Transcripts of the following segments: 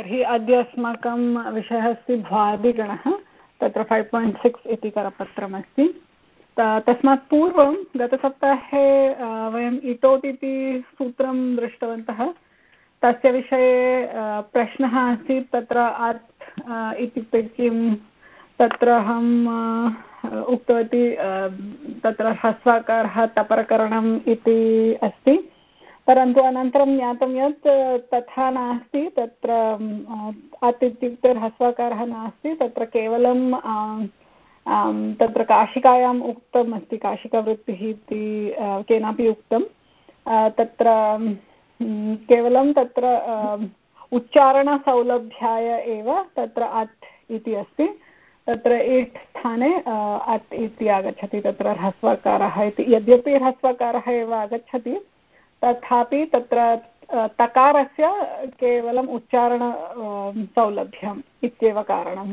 तर्हि अद्य अस्माकं विषयः अस्ति भ्वादिगणः तत्र फैव् पायिण्ट् सिक्स् इति करपत्रमस्ति। तस्मात् पूर्वं गतसप्ताहे वयम् इटोट् इति सूत्रं दृष्टवन्तः। तस्य विषये प्रश्नः आसीत्, तत्र अत् इत्युक्ते किं, तत्र अहम् उक्तवती तत्र ह्रस्वाकारः तपरकरणम् इति अस्ति। परन्तु अनन्तरं ज्ञातं यत् तथा नास्ति, तत्र अत् इत्युक्ते ह्रस्वकारः नास्ति, तत्र केवलं तत्र काशिकायाम् उक्तम् अस्ति, काशिकावृत्तिः इति केनापि उक्तं तत्र केवलं तत्र उच्चारणसौलभ्याय एव तत्र अत् इति अस्ति। तत्र इट् स्थाने अत् इति आगच्छति, तत्र ह्रस्वकारः इति। यद्यपि ह्रस्वकारः एव आगच्छति तथापि तत्र तकारस्य केवलम् उच्चारण सौलभ्यम् इत्येव कारणं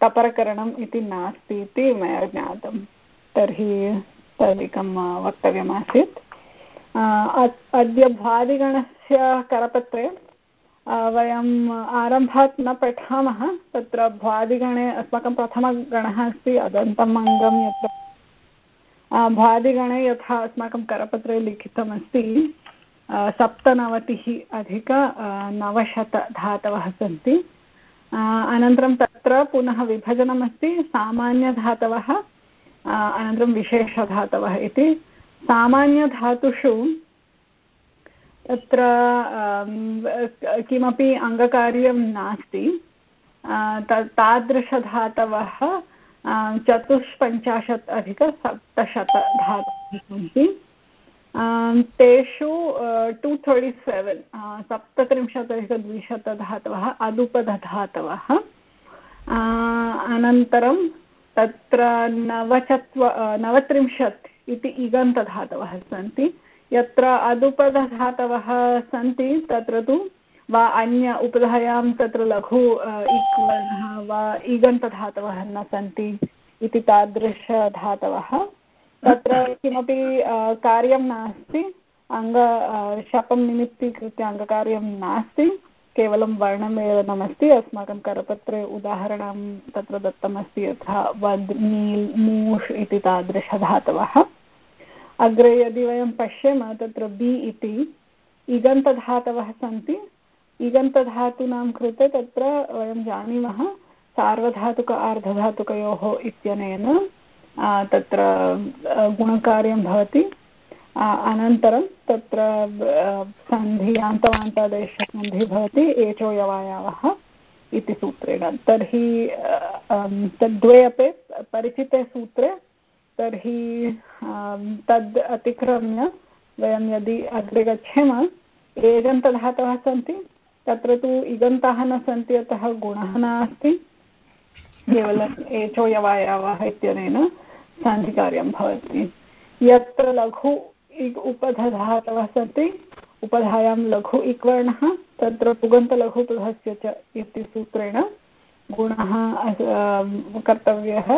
तपरकरणम् इति नास्ति इति मया ज्ञातं। तर्हि तदेकं वक्तव्यमासीत्। अद्य भादिगणस्य करपत्रे वयम् आरम्भात् न पठामः, तत्र भ्वादिगणे अस्माकं प्रथमगणः अस्ति, अदन्तम् अङ्गं यत्र भादिगणे यथा अस्माकं करपत्रे लिखितमस्ति सप्तनवतिः अधिक नवशतधातवः सन्ति। अनन्तरं तत्र पुनः विभजनमस्ति, सामान्यधातवः अनन्तरं विशेषधातवः इति। सामान्यधातुषु तत्र किमपि अङ्गकार्यं नास्ति। तादृशधातवः चतुष्पञ्चाशत् अधिकसप्तशत धातवः सन्ति तेषु टु थर्टि सेवेन् सप्तत्रिंशदधिकद्विशतधातवः अदुपदधातवः अनन्तरं तत्र नवचत्व नवत्रिंशत् इति इगन्तधातवः सन्ति। यत्र अदुपदधातवः सन्ति, तत्र तु वा अन्य उपधायां तत्र लघु इक् वर्णः वा इगन्तधातवः न सन्ति इति तादृशधातवः। तत्र किमपि कार्यं नास्ति, अङ्ग शपं निमित्तीकृत्य अङ्गकार्यं नास्ति, केवलं वर्णमेलनमस्ति अस्माकं करपत्रे उदाहरणं तत्र दत्तमस्ति यथा वद्, नील्, मूष् इति तादृशधातवः। अग्रे यदि वयं पश्येम तत्र बि इति, इगन्तधातवः सन्ति इगन्तधातूनां कृते तत्र वयं जानीमः सार्वधातुक आर्धधातुकयोः इत्यनेन तत्र गुणकार्यं भवति। अनन्तरं तत्र सन्धियान्तवान्तादेशसन्धिः भवति, एचो यवायावः इति सूत्रेण। तर्हि तद्द्वे अपि परिचिते सूत्रे, तर्हि तद् अतिक्रम्य वयं यदि अग्रे गच्छेम, एजन्तधातवः सन्ति तत्र तु इगन्ताः न सन्ति अतः गुणः नास्ति। केवलम् एचो यवायावः इत्यनेन सन्धिकार्यं भवति। यत्र लघु उपधधातवः सन्ति उपधायां लघु इक्वर्णः तत्र पुगन्तलघुपधस्य च इति सूत्रेण गुणः कर्तव्यः।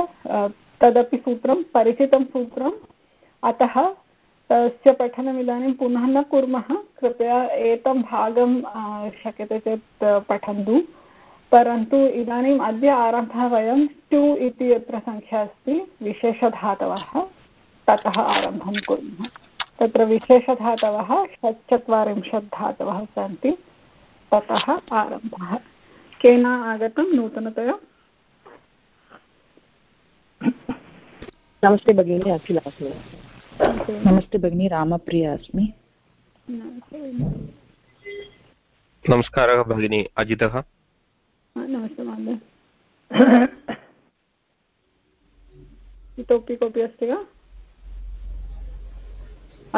तदपि सूत्रं परिचितं सूत्रम्। अतः तस्य पठनम् इदानीं पुनः न कुर्मः, कृपया एतं भागं शक्यते चेत् पठन्तु। परन्तु इदानीम् अद्य आरम्भः वयं टु इति यत्र सङ्ख्या अस्ति, विशेषधातवः, ततः आरम्भं कुर्मः। तत्र विशेषधातवः षट्चत्वारिंशत् धातवः सन्ति, ततः आरम्भः। केन आगतं नूतनतया? नमस्ते भगिनी अखिला नमस्ते भगिनी रामप्रिया अस्मि नमस्कारः भगिनी अजितः नमस्ते महोदय इतोपि कोऽपि अस्ति वा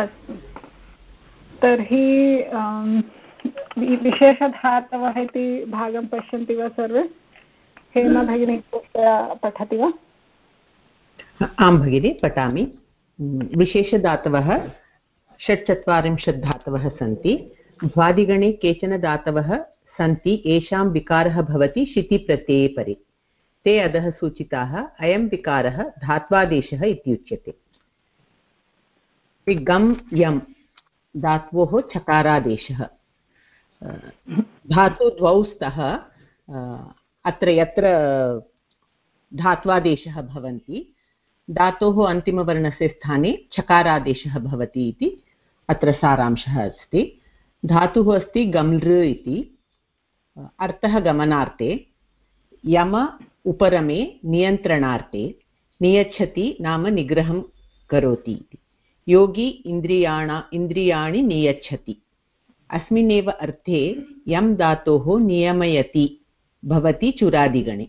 अस्तु। तर्हि विशेषधातवः इति भागं पश्यन्ति वा सर्वे? हेमा भगिनी पठति वा? आं भगिनि पठामि। विशेषधातवः षट्चत्वारिंशत् धातवः सन्ति। भ्वादिगणे केचन धातवः सन्ति, येषां विकारः भवति शितिप्रत्यये परे। ते अधः सूचिताः, अयं विकारः धात्वादेशः इत्युच्यते गम् यम् धात्वोः चकारादेशः। धातु द्वौ स्तः, अत्र यत्र धात्वादेशः भवन्ति धातोः अन्तिमवर्णस्य स्थाने चकारादेशः भवति इति, अत्र सारांशः अस्ति। धातुः अस्ति गम्लृ इति। अर्थः गमनार्थे, यम उपरमे नियन्त्रणार्थे, नियच्छति नाम निग्रहं करोति इति। योगी इन्द्रियाणा, इन्द्रियाणि नियच्छति। अस्मिन्नेव अर्थे यं धातोः नियमयति, भवति चुरादिगणे।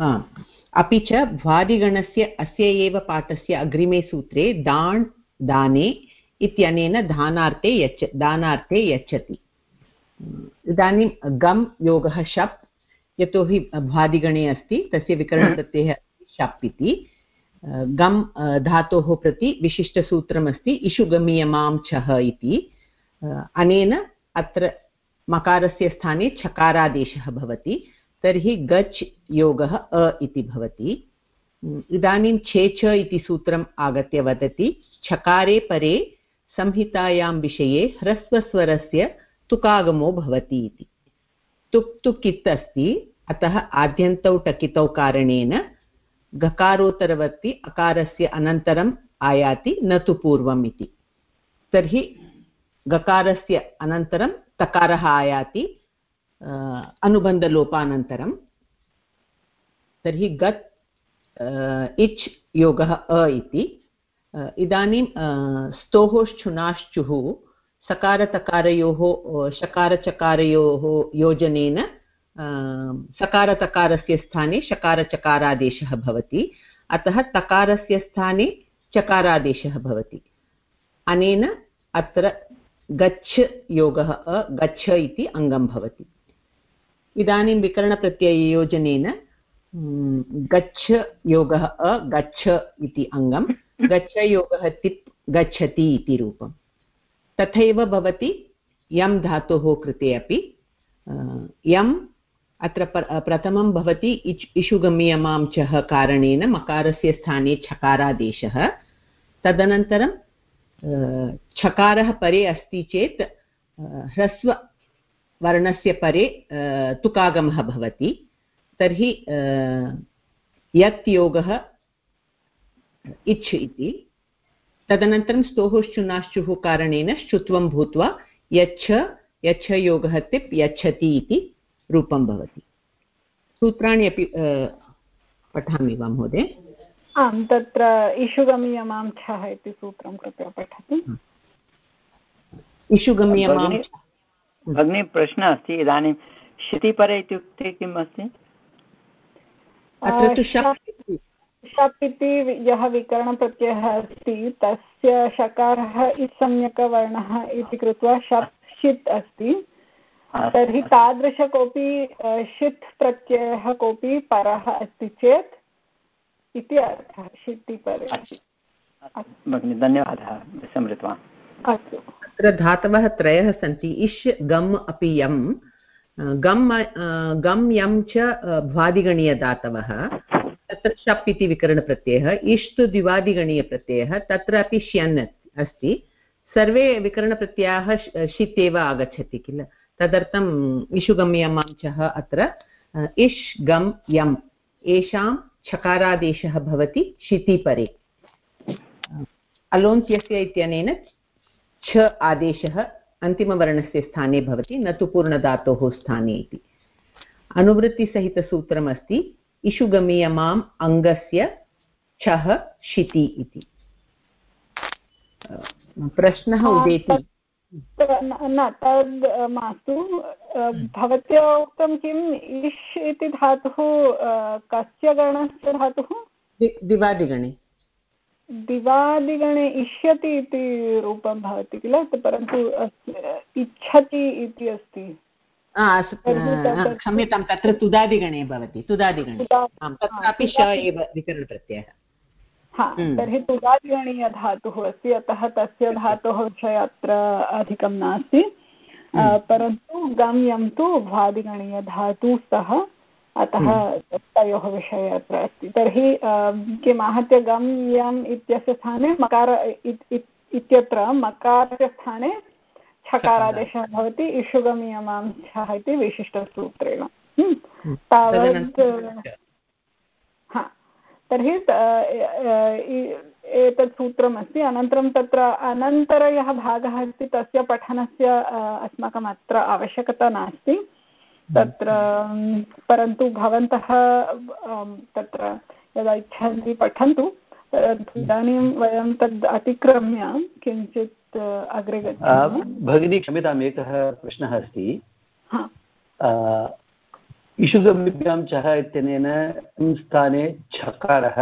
अपि च भ्वादिगणस्य अस्य एव पाठस्य अग्रिमे सूत्रे दाण्, दाने इत्यनेन दानार्थे यच्च, दानार्थे यच्छति. इदानीं गम् योगः शप्, यतोहि भ्वादिगणे अस्ति, तस्य विकरणप्रत्ययः शप् इति. गम् धातोः प्रति विशिष्टसूत्रमस्ति इषुगमीयमां छः इति. अनेन अत्र मकारस्य स्थाने छकारादेशः भवति. तर्हि गच् योगः अ इति भवति। इदानीं छे च इति सूत्रम् आगत्य वदति, छकारे परे संहितायां विषये ह्रस्वस्वरस्य तुकागमो भवति इति। तुक् तुक् अस्ति, अतः आद्यन्तौ टकितौ कारणेन गकारोत्तरवर्ति अकारस्य अनन्तरम् आयाति न तु पूर्वम् इति। तर्हि गकारस्य अनन्तरं तकारः आयाति अनुबन्धलोपानन्तरं तर्हि गत् इच् योगः अ इति इदानीं स्तोः श्चुनाश्चुः सकारतकारयोः शकारचकारयोः योजनेन सकारतकारस्य स्थाने शकारचकारादेशः भवति अतः तकारस्य स्थाने चकारादेशः भवति अनेन अत्र गच्छ योगः अ गच्छ इति अङ्गं भवति इदानीं विकरणप्रत्यययोजनेन गच्छ योगः अ, गच्छ इति अङ्गं गच्छयोगः तिप्, गच्छति इति रूपम्। तथैव भवति यं धातोः कृते अपि यम् अत्र प्रथमं भवति इच्, इषुगम्यमां चः कारणेन मकारस्य स्थाने छकारादेशः। तदनन्तरं छकारः परे अस्ति चेत् ह्रस्ववर्णस्य परे तुकागमः भवति। तर्हि यत् योगः इच् इति। तदनन्तरं स्तोः कारणेन श्चुत्वं भूत्वा यच्छ यच्छ योगः तिप् यच्छति इति रूपं भवति। सूत्राणि अपि पठामि वा महोदय? आं तत्र इषुगमीयमां छः इति सूत्रं कृपया पठतु। इषुगम्यमां भगिनी प्रश्नः अस्ति इदानीं क्षितिपरे इत्युक्ते किम् अस्ति? अत्र तु शप् इति। यः विकरणप्रत्ययः अस्ति तस्य शकारः इत्संज्ञकवर्णः इति कृत्वा शप् षित् अस्ति। तर्हि तादृश कोऽपि षित् प्रत्ययः कोऽपि परः अस्ति चेत् इति अर्थः षिति परे भगिनि धन्यवादः। स्मृतवान् अस्तु। अत्र धातवः त्रयः सन्ति इष् गम् अपि यम्। गम् गम् यं च भ्वादिगणीयदातवः तत्र शप् इति विकरणप्रत्ययः इष् तु द्विवादिगणीयप्रत्ययः तत्रापि श्यन् अस्ति। सर्वे विकरणप्रत्ययाः षित् एव आगच्छति किल? तदर्थम् इषुगम्यमांशः अत्र इष् गम्, यम्। येषां छकारादेशः भवति शितिपरे अलोन्त्यस्य इत्यनेन छ आदेशः अन्तिमवर्णस्य स्थाने भवति न तु पूर्णधातोः स्थाने इति। अनुवृत्तिसहितसूत्रमस्ति इषुगमीयमाम् अङ्गस्य छः शिति इति। प्रश्नः उदेति। न तद् मास्तु। भवत्या उक्तं किम् इष् इति धातुः कस्य गणस्य धातुः? दिवादिगणे। दिवादिगणे इष्यति इति रूपं भवति किल? परन्तु इच्छति इति अस्ति। क्षम्यतां तत्र तुदादिगणे भवति तुदादिगणे। तत्रापि श एव विकरणप्रत्ययः। हम्म। तर्हि तुदादिगणीयधातुः अस्ति अतः तस्य धातोः। विषये अत्र अधिकं नास्ति। हम्म। परन्तु गम् यं तु भ्वादिगणीयधातुः स्तः अतः हम्म। तयोः विषये अत्र अस्ति। तर्हि किम् आहत्य गम् यम् इत्यस्य स्थाने मकार इत्यत्र मकारस्य स्थाने छकारादेशः भवति इषुगमियमांशः इति विशिष्टसूत्रेण। तावत् हा। तर्हि एतत् सूत्रमस्ति। अनन्तरं तत्र अनन्तर यः भागः अस्ति तस्य पठनस्य अस्माकम् अत्र आवश्यकता नास्ति। तत्र परन्तु भवन्तः तत्र यदा इच्छन्ति पठन्तु परन्तु इदानीं वयं तद् अतिक्रम्य किञ्चित् अग्रे गच्छामः। भगिनी क्षम्यताम् एकः प्रश्नः अस्ति। इषुगमिभ्यां चः इत्यनेन स्थाने छकारः?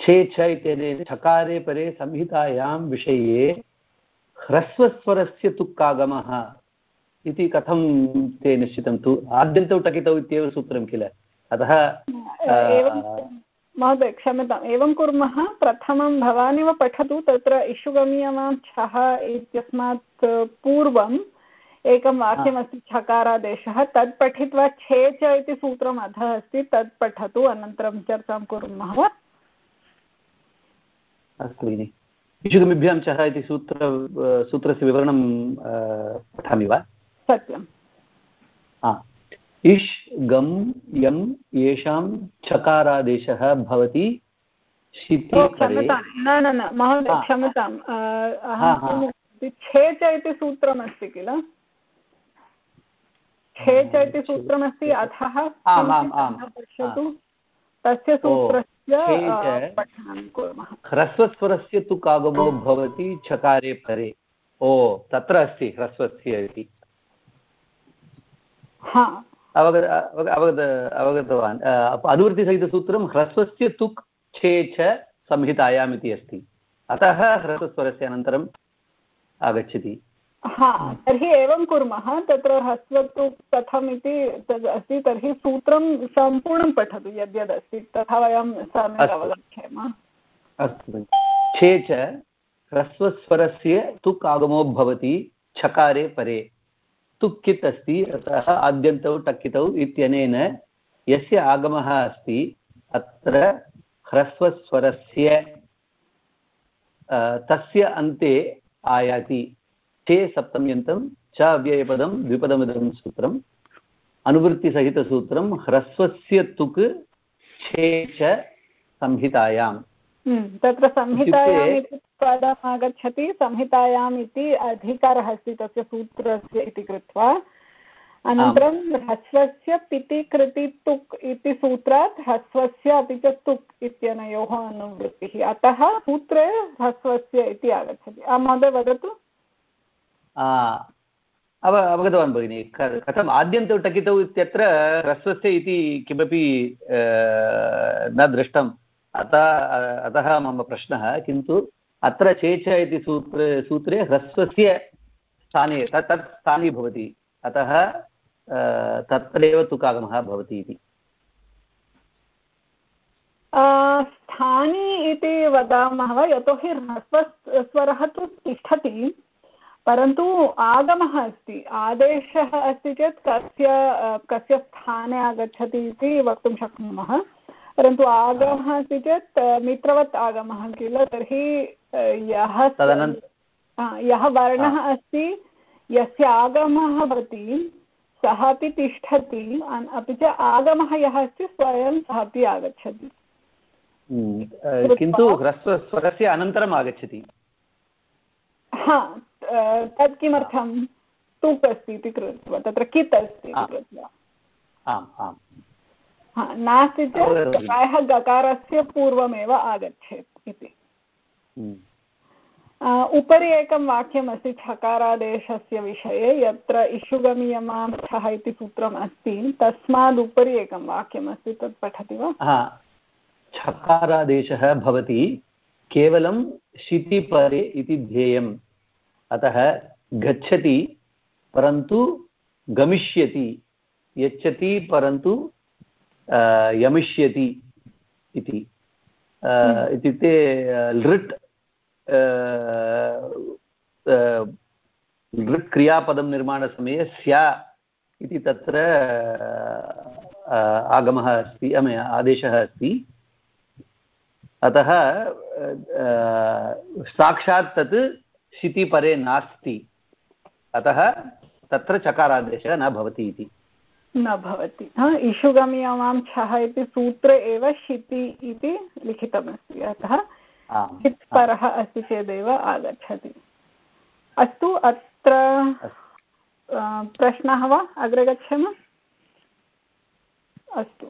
छे छ इत्यनेन छकारे परे संहितायां विषये ह्रस्वस्वरस्य तुक्कागमः। इति कथं ते निश्चितं? तु आद्यन्तौ टकितौ इत्येव सूत्रं किल? अतः महोदय क्षम्यताम् एवं कुर्मः प्रथमं भवानेव पठतु तत्र इषुगमीयमां छः इत्यस्मात् पूर्वम् एकं वाक्यमस्ति छकारादेशः। तत् पठित्वा छे च इति सूत्रम् अधः अस्ति तत् पठतु अनन्तरं चर्चां कुर्मः वा? अस्तु भगिनि। इषुगमिभ्यां चः इति सूत्र सूत्रस्य विवरणं पठामि वा? सत्यं इष् गम् यम् येषां छकारादेशः भवति। न न न महोदय क्षम्यताम्। छे च इति सूत्रमस्ति किल? छे च इति सूत्रमस्ति अथः पश्यतु। तस्य सूत्रस्य पठनं कुर्मः। ह्रस्वस्वरस्य तु कागमो भवति छकारे परे। ओ तत्र अस्ति ह्रस्वस्य इति। अवगत अवगत अवगतवान्। अनुवृत्तिसहितसूत्रं ह्रस्वस्य तुक् छे च संहितायाम् इति अस्ति। अतः ह्रस्वस्वरस्य अनन्तरम् आगच्छति। हा तर्हि एवं कुर्मः तत्र ह्रस्वतु कथम् इति तद् अस्ति तर्हि सूत्रं सम्पूर्णं पठतु यद्यदस्ति। तथा वयं सम्यक् अवगच्छेम। अस्तु छे च ह्रस्वस्वरस्य तुक् आगमो भवति छकारे परे। तुक्कित् अस्ति अतः आद्यन्तौ टक्कितौ इत्यनेन यस्य आगमः अस्ति अत्र ह्रस्वस्वरस्य तस्य अन्ते आयाति। चे सप्तम्यन्तं? च अव्ययपदं द्विपदमिदं सूत्रम् अनुवृत्तिसहितसूत्रं ह्रस्वस्य तुक् छे च संहितायाम्। हम्म, तत्र संहितायाम् पदम् आगच्छति संहितायाम् इति अधिकारः अस्ति तस्य सूत्रस्य इति कृत्वा। अनन्तरं ह्रस्वस्य पिति कृति तुक् इति सूत्रात् ह्रस्वस्य अपि च तुक् इत्यनयोः अनुवृत्तिः। अतः सूत्रे ह्रस्वस्य इति आगच्छति। महोदय वदतु। अव अवगतवान् भगिनि कथम्? आद्यन्तौ टकितौ इत्यत्र ह्रस्वस्य इति किमपि न दृष्टं अतः अतः मम प्रश्नः किन्तु अत्र चेच इति सूत्रे सूत्रे ह्रस्वस्य स्थाने तत् तत् स्थानी भवति। अतः तत्रैव तुकागमः भवति इति। स्थानी इति वदामः वा? यतोहि ह्रस्वस्वरः तु तिष्ठति, परन्तु आगमः अस्ति। आदेशः अस्ति चेत् कस्य कस्य स्थाने आगच्छति इति वक्तुं शक्नुमः। परन्तु आगमः अस्ति चेत् मित्रवत् आगमः किल? तर्हि यः यः वर्णः अस्ति यस्य आगमः भवति सः अपि तिष्ठति अपि च आगमः यः अस्ति स्वयं सः अपि आगच्छति। हम्म, किन्तु ह्रस्वस्वरस्य अनन्तरम् आगच्छति। हा तत् किमर्थं तुक् अस्ति इति कृत्वा तत्र कित् अस्ति इति कृत्वा। आम् आम्। नास्ति चेत् प्रायः गकारस्य पूर्वमेव आगच्छेत् इति। उपरि एकं वाक्यमस्ति छकारादेशस्य विषये यत्र इषुगमीयमांस्थः इति सूत्रम् अस्ति तस्मादुपरि एकं वाक्यमस्ति तत् पठति वा? छकारादेशः भवति केवलं शितिपरे इति ध्येयम्। अतः गच्छति परन्तु गमिष्यति यच्छति परन्तु यमिष्यति इति। हम्म। इत्युक्ते लृट् क्रियापदं निर्माणसमये स्या इति तत्र आगमः अस्ति आदेशः अस्ति। अतः साक्षात् तत् शितिपरे नास्ति। अतः तत्र चकारादेशः न भवति इति। न भवति। इषुगम्यमां छः इति सूत्रे एव शिति इति लिखितमस्ति। अतः चित् परः अस्ति चेदेव आगच्छति। अस्तु अत्र प्रश्नः वा? अग्रे गच्छाम? अस्तु।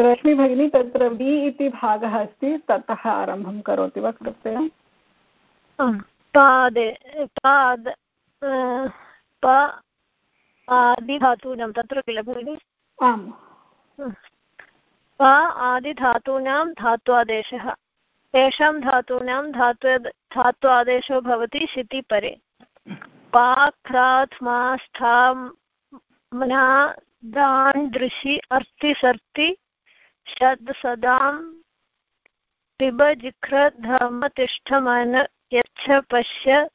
रश्मि भगिनी तत्र वि इति भागः अस्ति ततः आरम्भं करोति वा कृपया? पादे पाद आदिधातूनां तत्र किल भगिनि? आम्। पा आदिधातूनां धात्वादेशः। तेषां धातूनां धात्व, धात्वादेशो भवति शिति परे। पाख्रात्मास्थाम्ना सदां यच्छ पश्य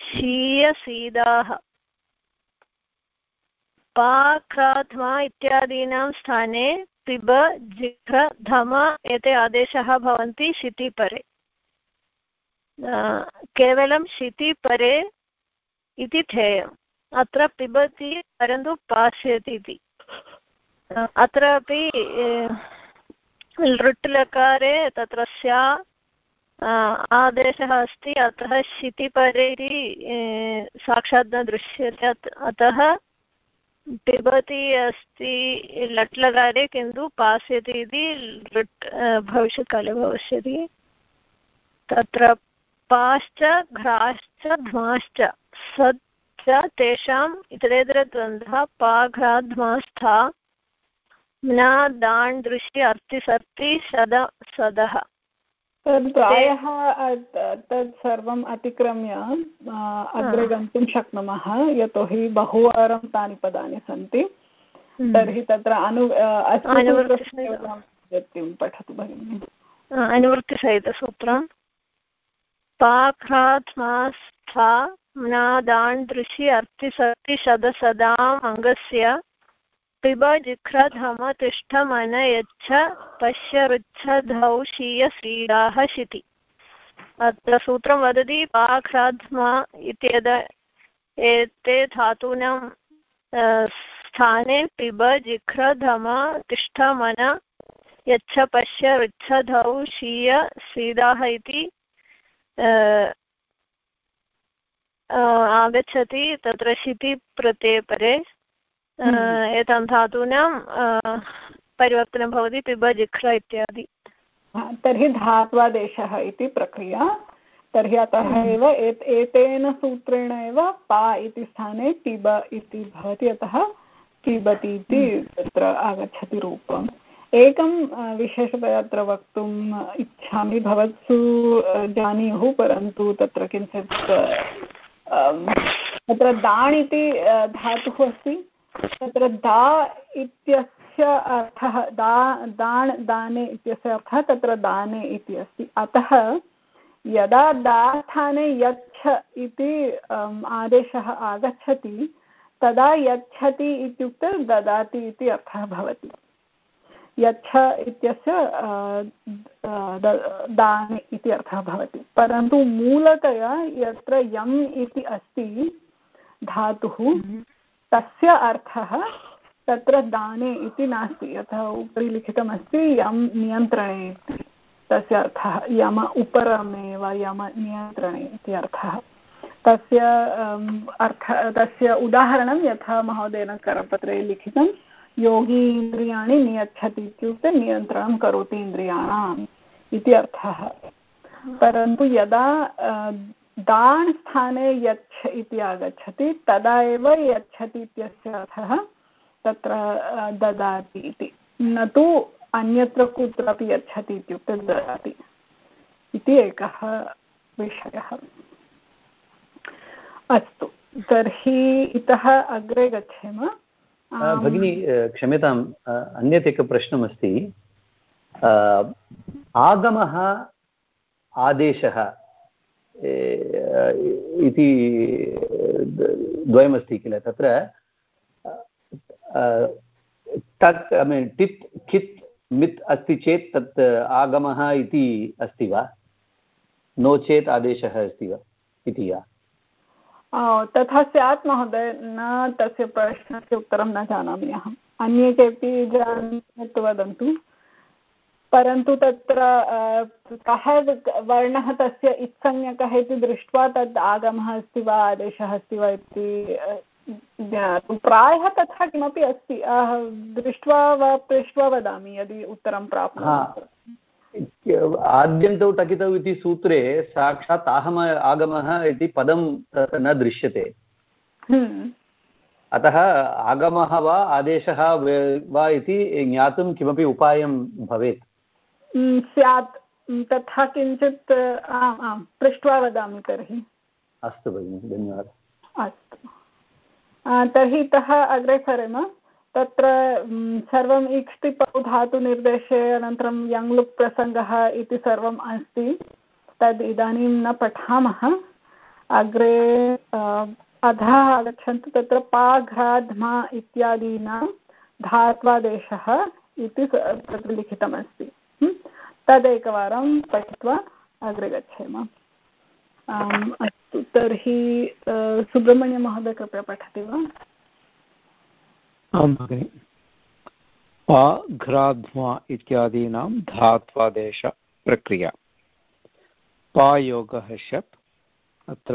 शीयसीदाः पाख्रात्मा इत्यादीनां स्थाने पिब जिघ्र धम एते आदेशाः भवन्ति शितिपरे केवलं शितिपरे इति ध्येयम्। अत्र पिबति परन्तु पास्यति इति। अत्रापि लृट् लकारे तत्र स्या आदेशः अस्ति, अतः शितिपरे इति साक्षात् न दृश्यते अतः पिबति अस्ति, लट् लकारे किन्तु पास्यति इति लृट् भविष्यत्काले भविष्यति तत्र पाश्च, घ्राश्च ध्माश्च सत् तेषाम् इतरेतरद्वन्द्वः पाघ्राध्मास्था म्ना, दाण्, दृष्टि, अर्तिसर्ति, सद, सदः। प्रायः तत् सर्वम् अतिक्रम्य अग्रे गन्तुं शक्नुमः यतोहि बहुवारं तानि पदानि सन्ति। तर्हि तत्र अनु पठतु भगिनि। अनुवृत्तिसहितसूत्रं। पाघ्रात्मास्था म्नादाण् दृशि अर्थिसर्तिशदसदाम् अङ्गस्य पिब श्रीडाः शिति अत्र सूत्रं वदति पाघ्राध्म इत्येद एते धातूनां स्थाने पिब यच्छ पश्य ऋच्छ धौ शीय श्रीदाः इति आगच्छति तत्र शिति एतां धातूनां परिवर्तनं भवति पिब जिघ्र इत्यादि। तर्हि धात्वादेशः इति प्रक्रिया। तर्हि अतः एव एतेन सूत्रेण एव पा इति स्थाने पिब इति भवति अतः पिबति इति तत्र आगच्छति रूपम्। एकं विशेषतया अत्र वक्तुम् इच्छामि भवत्सु जानीयुः परन्तु तत्र किञ्चित् तत्र दाण् इति धातुः अस्ति। तत्र दा इत्यस्य अर्थः, दा, दाण्, दाने इत्यस्य अर्थः तत्र दाने इति अस्ति। अतः यदा दास्थाने यच्छ इति आदेशः आगच्छति, तदा यच्छति इत्युक्ते ददाति इति अर्थः भवति। यच्छ इत्यस्य दाने इति अर्थः भवति। परन्तु मूलतया यत्र यम् इति अस्ति, धातुः तस्य अर्थः तत्र दाने इति नास्ति, यथा उपरि लिखितमस्ति, यं नियन्त्रणे इति। तस्य अर्थः, यम उपरमेव यम नियन्त्रणे इति अर्थः। तस्य अर्थ, तस्य उदाहरणं यथा महोदयेन करपत्रे लिखितं, योगी इन्द्रियाणि नियच्छति इत्युक्ते नियन्त्रणं करोति इन्द्रियाणाम् इति अर्थः। परन्तु यदा दाण् स्थाने यच्छ इति आगच्छति, तदा एव यच्छति इत्यस्य अर्थः तत्र ददाति इति। न तु अन्यत्र कुत्रापि यच्छति इत्युक्ते ददाति इति एकः विषयः। अस्तु, तर्हि इतः अग्रे गच्छेम। भगिनी क्षम्यताम् अन्यत् एकः प्रश्नमस्ति। आगमः आदेशः इति, द्वयमस्ति किल? तत्र तत् ऐ मीन्, टित् कित् मित् अस्ति चेत् तत् आगमः इति अस्ति वा? नो चेत् आदेशः अस्ति वा? इति वा? तथा स्यात् महोदय, न तस्य प्रश्नस्य उत्तरं न जानामि अहम्। अन्ये केपि जानीतु वदन्तु। परन्तु तत्र कः वर्णः तस्य इत्संज्ञकः इति दृष्ट्वा तद् आगमः अस्ति वा आदेशः अस्ति वा इति प्रायः तथा किमपि अस्ति। दृष्ट्वा वा पृष्ट्वा वदामि यदि उत्तरं प्राप्नोमि आद्यन्तौ टकितौ इति सूत्रे साक्षात् आहम आगमः इति पदं तत्र न दृश्यते। हम्म। अतः आगमः वा आदेशः वा इति ज्ञातुं किमपि उपायं भवेत्। स्यात् तथा किञ्चित् आम् आम् पृष्ट्वा वदामि तर्हि। अस्तु भगिनि धन्यवादः। अस्तु। तर्हि इतः अग्रे सरेम। तत्र सर्वम् इक्ष्टिपौ धातुनिर्देशे अनन्तरं यङ्लुक् प्रसङ्गः इति सर्वम् अस्ति। तद् इदानीं न पठामः। अग्रे अधः आगच्छन्तु। तत्र पाघ्राध्मा इत्यादीनां धात्वादेशः इति तत्र लिखितमस्ति। तदेकवारं पठित्वा अग्रे गच्छेम। अस्तु, तर्हि सुब्रह्मण्यमहोदय कृपया पठति वा? आं भगिनि। पा, घ्राध्वा इत्यादीनां धात्वादेशप्रक्रिया पायोगः शप्। अत्र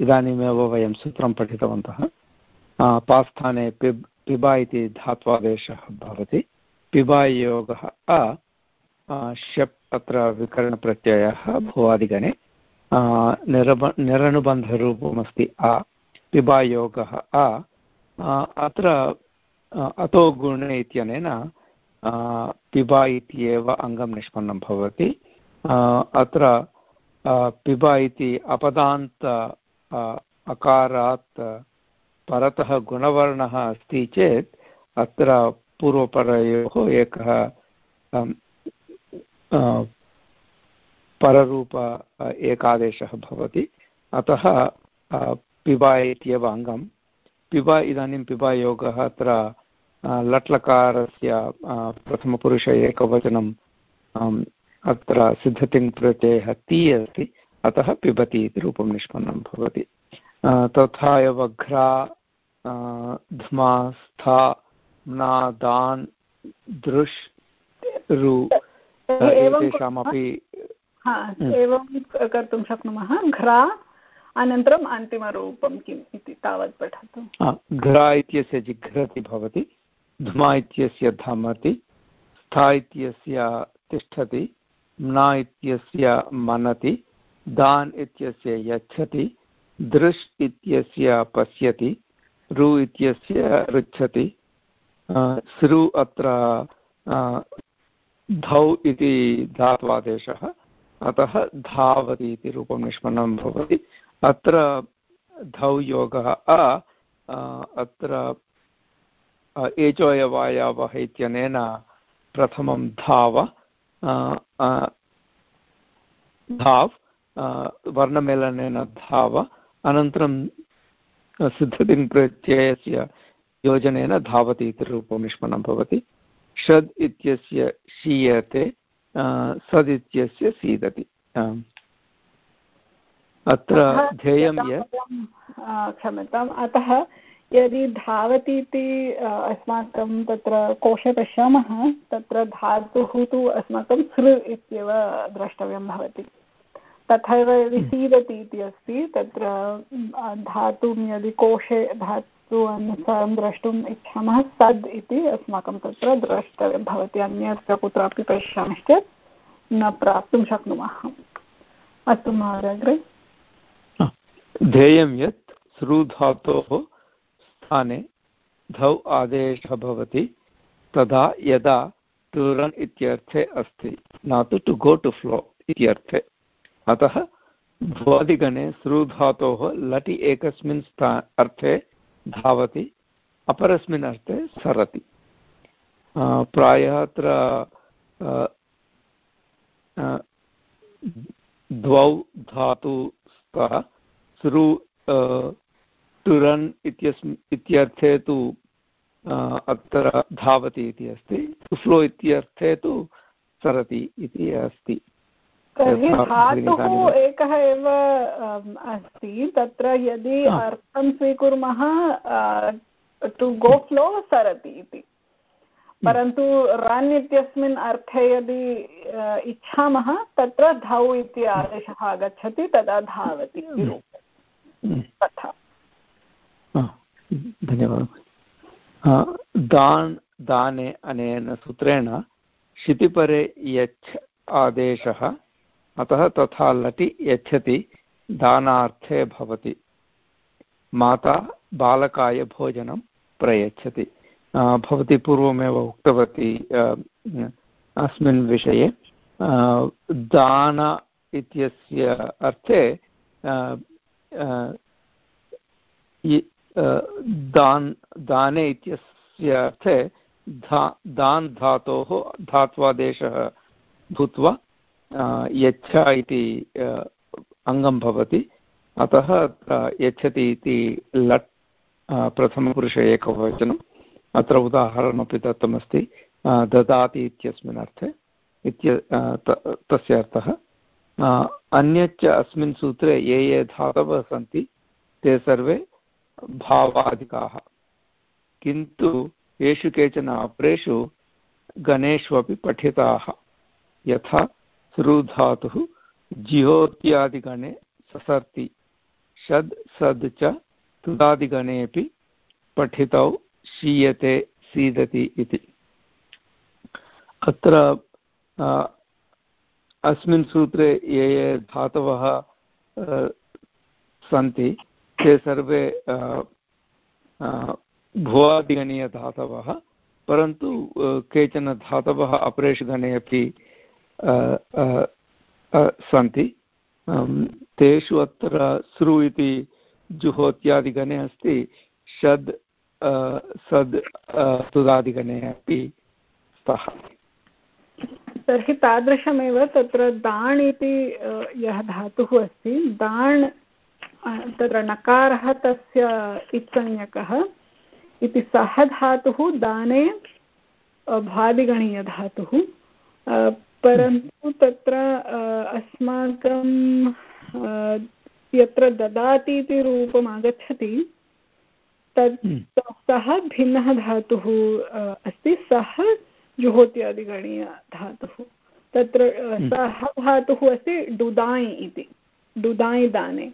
इदानीमेव वयं सूत्रं पठितवन्तः। पास्थाने पिब्, पिबा इति धात्वादेशः भवति। पिबायोगः अ शप् अत्र विकरणप्रत्ययः भुवादिगणे निरब, निरनुबन्धरूपमस्ति अ, पिबायोगः अ अत्र अतो गुणे इत्यनेन पिबा इत्येव अङ्गं निष्पन्नं भवति। अत्र पिबा इति अपदान्त अकारात्, परतः गुणवर्णः अस्ति चेत्, अत्र पूर्वपरयोः एकः पररूप एकादेशः भवति। अतः पिबा इत्येव अङ्गं पिबा इदानीं पिबा योगः अत्र लट्लकारस्य प्रथमपुरुष एकवचनं अत्र सिद्धतिङ् प्रत्ययः ति अस्ति। अतः पिबति इति रूपं निष्पन्नं भवति। तथा एव घ्रा ध्मा, स्था म्ना दान् दृश् रु। एतेषामपि हम्म। एवं कर्तुं शक्नुमः। घ्रा अनन्तरम् अन्तिमरूपं किम् इति तावत् पठतु। घ्रा इत्यस्य जिघ्रति भवति धुमा इत्यस्य धमति स्था इत्यस्य तिष्ठति म्ना इत्यस्य मनति दान् इत्यस्य यच्छति दृश् इत्यस्य पश्यति रु इत्यस्य ऋच्छति सृ अत्र धौ इति धात्वादेशः, अतः धावति इति रूपं निष्पन्नं भवति। अत्र धौ योगः अ, अत्र एचोयवायावः इत्यनेन प्रथमं धाव धाव् वर्णमेलनेन धाव, अनन्तरं सिद्धतिङ् प्रत्ययस्य योजनेन धावति इति रूपं निष्पन्नं भवति। षद् इत्यस्य शीयते सद् इत्यस्य सीदति। अत्र ध्येयं यत् क्षम्यताम् अतः यदि धावति इति अस्माकं तत्र कोशे पश्यामः तत्र धातुः तु अस्माकं सृ इत्येव द्रष्टव्यं भवति। तथैव यदि सीदति इति अस्ति तत्र धातुं यदि कोशे धातु वस्तु अनुसारं द्रष्टुम् इच्छामः सद् इति अस्माकं तत्र द्रष्टव्यं भवति अन्यत्र कुत्रापि पश्यामश्चेत् न प्राप्तुं शक्नुमः अस्तु महोदय ध्येयं यत् श्रुधातोः स्थाने धौ आदेशः भवति, तदा यदा टु रन् इत्यर्थे अस्ति, न तु टु गो टु फ्लो इत्यर्थे। अतः भ्वादिगणे श्रुधातोः लटि एकस्मिन् स्था, अर्थे धावति, अपरस्मिन् अर्थे सरति। प्रायः अत्र द्वौ धातु स्तः, सृ टुरन् इत्यस्मि, इत्यर्थे तु अत्र धावति इति अस्ति फ्लो इत्यर्थे तु सरति इति अस्ति। तर्हि धातुः एकः एव अस्ति तत्र यदि अर्थं स्वीकुर्मः टु गो फ्लो सरति इति। परन्तु रन् इत्यस्मिन् अर्थे यदि इच्छामः तत्र धौ इति आदेशः आगच्छति तदा धावति हम्म। तथा। धन्यवादः। दान् दाने अनेन सूत्रेण क्षितिपरे यच्छ आदेशः अतः तथा लटि यच्छति, दानार्थे भवति। माता बालकाय भोजनं प्रयच्छति। भवती पूर्वमेव उक्तवती अस्मिन् विषये। दान इत्यस्य अर्थे दान्, दाने इत्यस्य अर्थे धा, दान् धातोः धात्वादेशः भूत्वा यच्छ इति अङ्गं भवति। अतः यच्छति इति लट् प्रथमपुरुष एकवचनम्। अत्र उदाहरणमपि दत्तमस्ति। ददाति इत्यस्मिन् अर्थे। इत्य तस्य अर्थः। अन्यच्च अस्मिन् सूत्रे ये ये धातवः सन्ति, ते सर्वे भावादिकाः। किन्तु येषु केचन अपरेषु गणेष्वपि पठिताः। यथा सृधातुः जिहोत्यादिगणे ससर्ति। षद्, सद् च तुदादिगणेपि पठितौ, शीयते, सीदति इति। अत्र अस्मिन् सूत्रे ये ये धातवः सन्ति, ते सर्वे भुवादिगणीयधातवः, परन्तु केचन धातवः अपरेषु गणे अपि सन्ति। तेषु अत्र सृ इति जुहोत्यादिगणे अस्ति, षद् सद् तुदादिगणे अपि स्तः। तर्हि तादृशमेव तत्र दाण् इति यः धातुः अस्ति, दाण् तत्र नकारः तस्य इत्संज्ञकः इति सः धातुः, दाने भादिगणीयधातुः। परन्तु तत्र अस्माकं यत्र ददाति इति रूपम् आगच्छति तत् हम्म। सः भिन्नः धातुः अस्ति सः जुहोत्यादिगणीयधातुः तत्र हम्म। सः धातुः अस्ति डुदाय् इति डुदाय् दाने।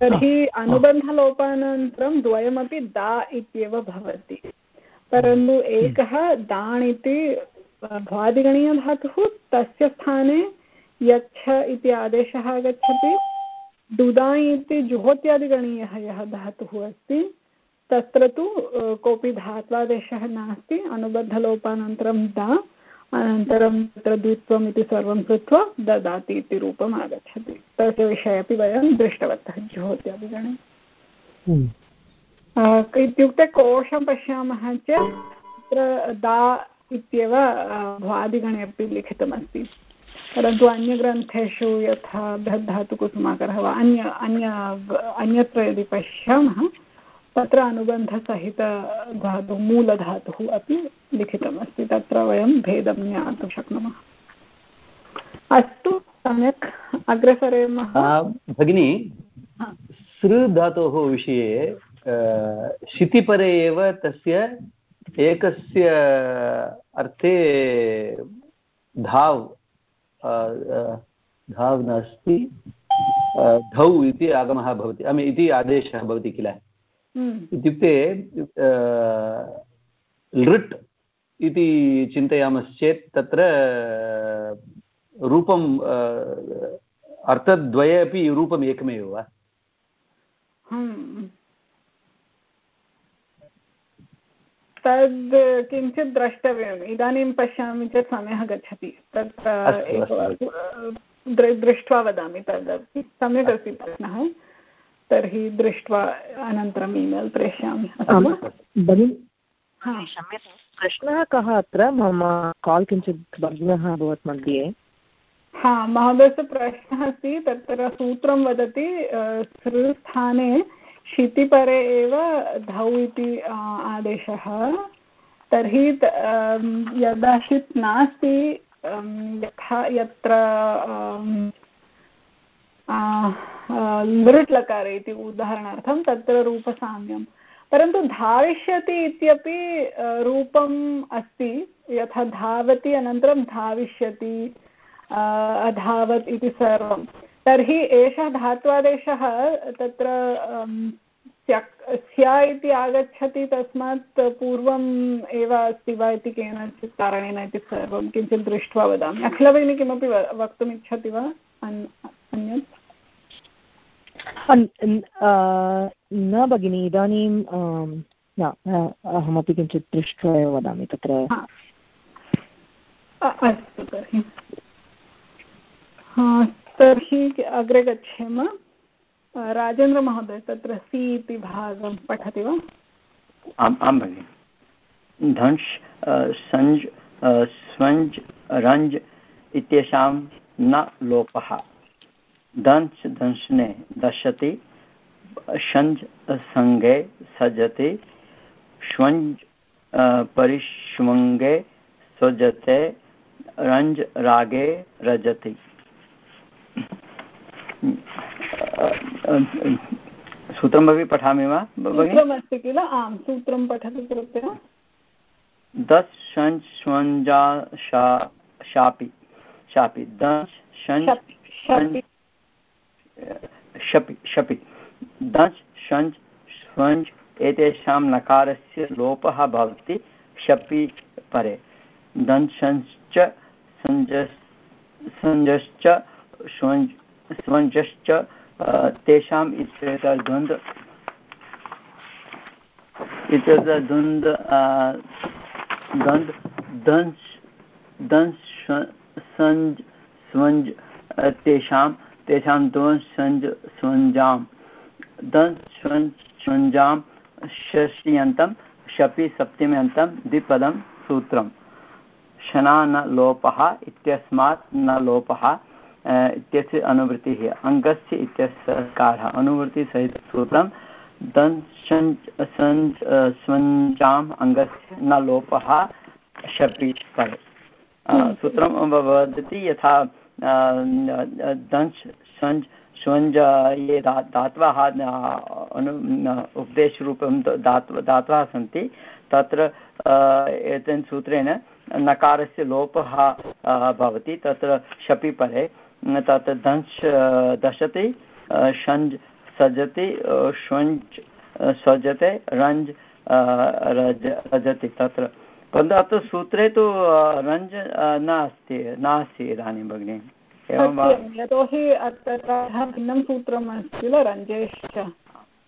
तर्हि अनुबन्धलोपानन्तरं द्वयमपि दा इत्येव भवति। परन्तु एकः दाण् इति भ्वादिगणीयधातुः तस्य स्थाने यच्छ इति आदेशः आगच्छति। डुदाय् इति जुहोत्यादिगणीयः यः धातुः अस्ति तत्र तु कोऽपि धात्वादेशः नास्ति। अनुबद्धलोपानन्तरं दा अनन्तरं तत्र द्वित्वम् इति सर्वं कृत्वा ददाति इति रूपम् आगच्छति। तस्य विषये अपि वयं दृष्टवन्तः ज्योत्यादिगणे हम्म। इत्युक्ते कोशं पश्यामः चेत् तत्र दा इत्येव भ्वादिगणे अपि लिखितमस्ति। परन्तु अन्यग्रन्थेषु यथा बृहद्धातुकुसुमाकरः वा अन्य अन्य अन्यत्र यदि पश्यामः तत्र अनुबन्धसहितधातुः मूलधातुः अपि लिखितमस्ति। तत्र वयं भेदं ज्ञातुं शक्नुमः। अस्तु सम्यक्। अग्रे सरेमः भगिनी सृ धातोः विषये शितिपरे एव तस्य एकस्य अर्थे धाव् धाव् नास्ति धौ इति आगमः भवति अमे इति आदेशः भवति किल। हम्म। इत्युक्ते लृट् इति चिन्तयामश्चेत् तत्र रूपं अर्थद्वये अपि रूपम् एकमेव वा तद् किञ्चित् द्रष्टव्यम्। इदानीं पश्यामि चेत् समयः गच्छति। तत्र दृष्ट्वा वदामि तदपि सम्यक् अस्ति प्रश्नः। तर्हि दृष्ट्वा अनन्तरम् ईमेल् प्रेषयामि। प्रश्नः कः अत्र? मम काल् किञ्चित् भग्नः अभवत् मध्ये। हा महोदयस्य प्रश्नः अस्ति। तत्र सूत्रं वदति स्थाने क्षितिपरे एव धौ इति आदेशः। तर्हि यदा षित् नास्ति यथा, यत्र लृट् लकारे इति उदाहरणार्थं तत्र रूपसाम्यं। परन्तु धाविष्यति इत्यपि रूपम् अस्ति। यथा धावति, अनन्तरं धाविष्यति अधावत् इति सर्वं तर्हि एषः धात्वादेशः तत्र स्या इति आगच्छति तस्मात् पूर्वम् एव अस्ति वा इति केनचित् कारणेन इति सर्वं किञ्चित् दृष्ट्वा वदामि। अखिलभगिनी किमपि वक्तुम् इच्छति वा? अन्यत्? न भगिनि इदानीं न अहमपि किञ्चित् दृष्ट्वा एव वदामि तत्र। अस्तु तर्हि। तर्हि अग्रे गच्छेम। राजेन्द्रमहोदय तत्र सि इति भागं पठति वा? आम् आं भगिनि। धंश् सञ्ज् स्वञ्ज्, रञ्ज् इत्येषां न लोपः। दंश् दंशने दशति षञ्ज् सङ्गे सजति श्वञ्ज् परिष्वङ्गे स्वजते रञ्ज् रागे रजति। सूत्रमपि पठामि वा सूत्रमस्ति किल? आं सूत्रं पठतु कृपया दस् षञ् श्वञ्जा शा शापि। शापि। दस् षञ् शपि शपि। दस् षञ् श्वञ्ज् एतेषां नकारस्य लोपः भवति शपि परे। दंशञ्च सञ्जश्च श्वञ्ज् स्वञ्जश्च तेषाम् इत्येतद्वन्द् इत्येतद्वन्द् द्वन्द् दंश् दंश् सञ्ज् तेषां तेषां स्वञ्जां षष्ट्यन्तं शपि, सप्तम्यन्तं, द्विपदं सूत्रं शना न लोपः इत्यस्मात् न लोपः इत्यस्य अनुवृत्तिः अङ्गस्य इत्यस्य कारः। अनुवृत्तिसहितसूत्रं दञ् स्वञ्जाम् अङ्गस्य न लोपः शपि परे सूत्रं वदति यथा दंश् स्वञ्ज् स्वञ्ज ये धा धात्वः अनु उपदेशरूपं धात्व धात्वः सन्ति तत्र एतेन सूत्रेण नकारस्य लोपः भवति तत्र शपि परे तत् दंश दशति षञ्ज् सजति श्वञ्ज् सजते रञ्ज् रज रजति तत्र। परन्तु अत्र सूत्रे तु रञ्ज् नास्ति नास्ति इदानीं भगिनि। यतोहि अत्र भिन्नं सूत्रम् अस्ति किल? रञ्जेश्च।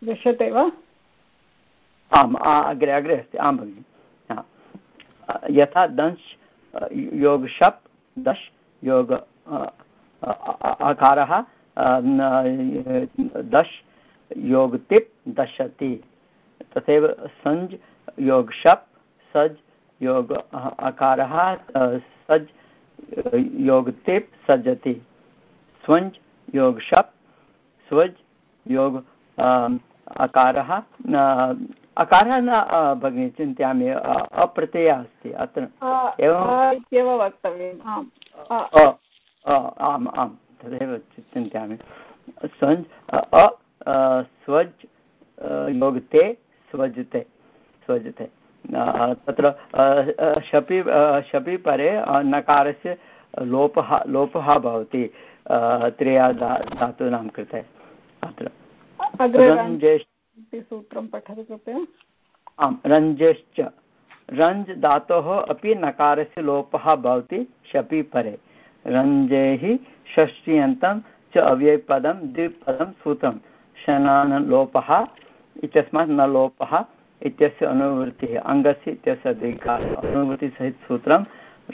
दृश्यते वा? आम् अग्रे अग्रे अस्ति। आं भगिनि। यथा दंश् योगशप् दश् योग अकारः दश योगतिप् दशति। तथैव सञ्ज् योगशप् सज् योग अकारः सज् योगतिप् सज्जति स्वञ्ज् योगशप् स्वज् योग अकारः अकारः न भगिनि चिन्तयामि अप्रत्ययः अस्ति अत्र एवं वक्तव्यम् आम् आम् तदेव चिन्तयामि स्वञ्ज् अ स्वज् योगते स्वजते स्वजते तत्र शपि शपि परे नकारस्य लोपः लोपः भवति त्रिया धा धातूनां कृते अत्र सूत्रं पठतु कृपया आम् रञ्जेश्च रञ्ज् धातोः अपि नकारस्य लोपः भवति शपि परे रञ्जेः षष्ट्यन्तं च अव्ययपदं द्विपदं सूत्रं। शनान लोपः इत्यस्मात् न लोपः इत्यस्य अनुवृत्तिः, अङ्गस्य इत्यस्य दीर्घाः अनुवृत्तिसहितसूत्रं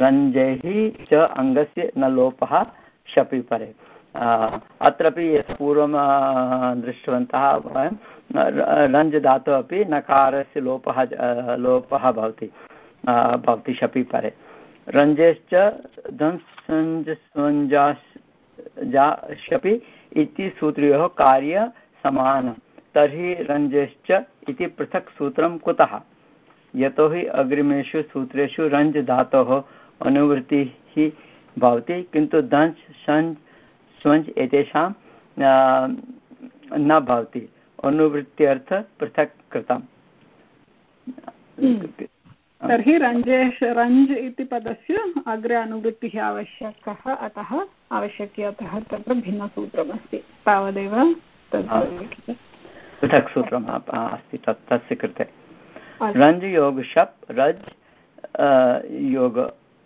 रञ्जैः च अङ्गस्य न लोपः शपि परे अत्रापि यत् पूर्वं दृष्टवन्तः वयं रञ्ज् अपि नकारस्य लोपः लोपः भवति। भवति शपि परे रञ्जेश्च धंसञ्जस्वञ्जाशपि इति सूत्रयोः कार्य समानं। तर्हि रञ्जश्च इति पृथक् सूत्रं कुतः? यतोहि अग्रिमेषु सूत्रेषु रञ्ज् धातोः अनुवृत्तिः भवति, किन्तु दञ्च् शञ्ज् स्वञ्ज् एतेषां न भवति। अनुवृत्त्यर्थ पृथक् कृतम्। हम्म। तर्हि रञ्जेश रञ्ज् इति पदस्य अग्रे अनुवृत्तिः आवश्यकः अतः आवश्यकी अतः तत्र भिन्नसूत्रमस्ति। तावदेव पृथक् सूत्रम् अस्ति तत् तस्य कृते। रञ्ज् योग शप् रज् योग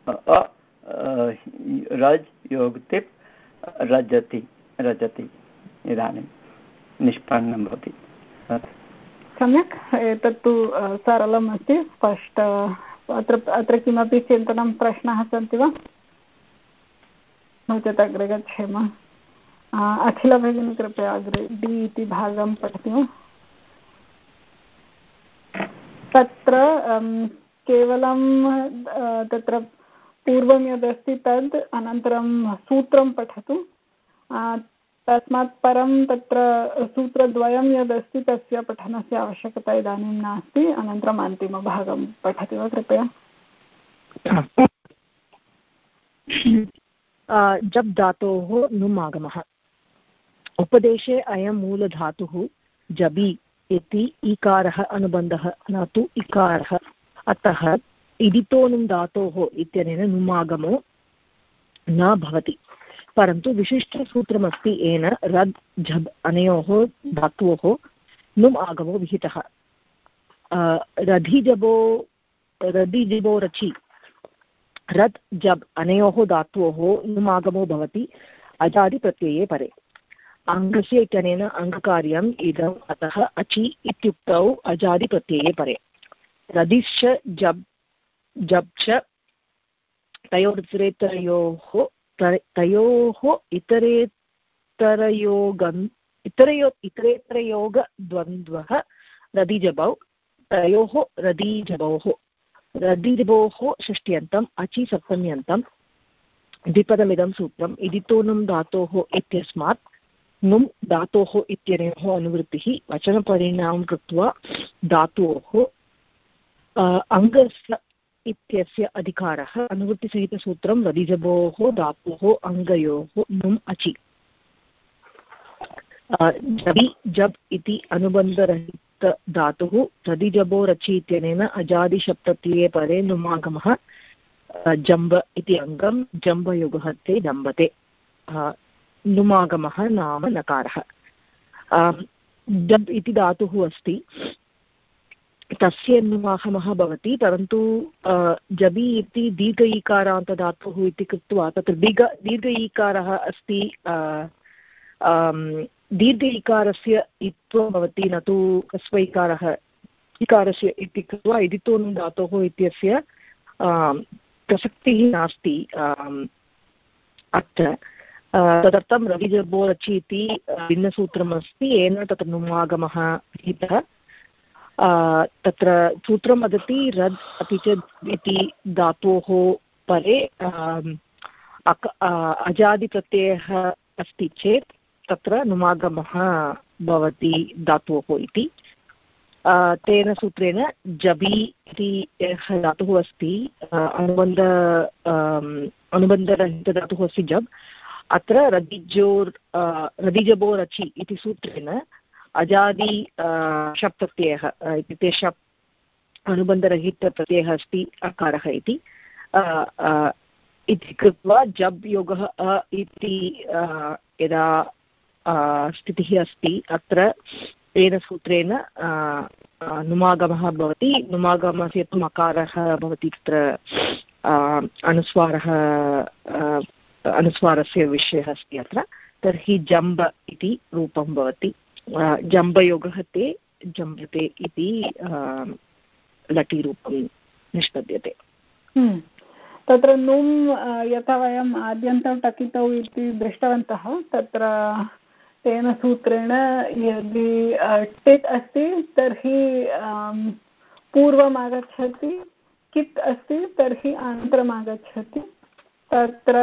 अ रज् योग तिप् रजति रजति। इदानीं निष्पन्नं भवति। सम्यक्। एतत्तु सरलम् अस्ति। स्पष्ट, अत्र अत्र किमपि चिन्तनं प्रश्नाः सन्ति वा? नो चेत् अग्रे गच्छेम। अखिलभगिनी कृपया अग्रे डि इति भागं पठति वा? तत्र केवलं तत्र पूर्वं यदस्ति तद्, अनन्तरं सूत्रं पठतु। तस्मात् परं तत्र सूत्रद्वयं यदस्ति तस्य पठनस्य आवश्यकता इदानीं नास्ति, अनन्तरम् अन्तिमभागं पठति वा कृपया? जप् धातोः नुम् आगमः। उपदेशे अयं मूलधातुः जबि इति इकारः अनुबन्धः, न तु इकारः। अतः इदितोनुं धातोः इत्यनेन नुमागमो न भवति। परन्तु विशिष्टसूत्रमस्ति येन रद्, झब् अनयोः धातोः नुम् आगमो विहितः। रधिजबो रदिजबो रचि, रद् जब् अनयोः धातोः नुमागमो भवति, अजादिप्रत्यये परे। अङ्गस्य इत्यनेन अङ्गकार्यम् इदम् अतः अचि इत्युक्तौ अजादिप्रत्यये परे। रदिश्च जब् जब् च तयोरुत्तरेतरयोः तयोः इतरेतरयोगम् इतरयो, इतरेतरयोगद्वन्द्वः रदिजबौ, तयोः रदीजबोः, रदिजबोः षष्ट्यन्तम् अचि सप्तम्यन्तं, द्विपदमिदं सूत्रम्, इदितोनुं धातोः इत्यस्मात् नुम् धातोः इत्यनयोः अनुवृत्तिः, वचनपरिणामं कृत्वा धातोः अङ्गस्य इत्यस्य अधिकारः अनुवृत्तिसहितसूत्रं रदिजबोः धातोः, अङ्गयोः, नुम्, अचि। जबि, जब् इति अनुबन्धरहितधातुः रदिजबो रचि इत्यनेन अजादिशब्दप्रत्यये परे नुमागमः जम्ब इति अङ्गं, जम्बयुगः ते जम्बते। नुमागमः नाम नकारः। जब् इति धातुः अस्ति। तस्य नुमाहमः भवति, परन्तु जबि इति दीर्घ ईकारान्तधातुः इति कृत्वा तत्र दीर्घ दीर्घ ईकारः अस्ति दीर्घ इकारस्य इत्वं भवति, न तु ह्रस्वैकारः इकारस्य इति कृत्वा इदितोन् धातोः इत्यस्य प्रसक्तिः नास्ति अत्र। तदर्थं रविजबोरचि इति भिन्नसूत्रमस्ति, येन तत्र नुमागमः हितः तत्र सूत्रं वदति रद् अपि च इति धातोः परे अक अजादिप्रत्ययः अस्ति चेत् तत्र नुमागमः भवति धातोः इति। तेन सूत्रेण जबि इति यः धातुः अस्ति अनुबन्ध अनुबन्धरहितधातुः अस्ति जब्। अत्र रदिजोर् रदिजबोरचि इति सूत्रेण अजादि शप् प्रत्ययः इत्युक्ते शप् अनुबन्धरहितप्रत्ययः अस्ति, अकारः इति। इति कृत्वा जब् योगः अ इति यदा स्थितिः अस्ति, अत्र तेन सूत्रेण नुमागमः भवति। नुमागमस्य मकारः भवति तत्र अनुस्वारः अनुस्वारस्य विषयः अस्ति अत्र। तर्हि जम्ब इति रूपं भवति। जम्बयोगः ते जम्बते इति लटिरूपं निष्पद्यते हम्म। तत्र नुम् यथा वयम् आद्यन्तं टकितौ इति दृष्टवन्तः, तत्र तेन सूत्रेण यदि टित् अस्ति, तर्हि पूर्वम् आगच्छति कित् अस्ति, तर्हि अनन्तरम् आगच्छति तत्र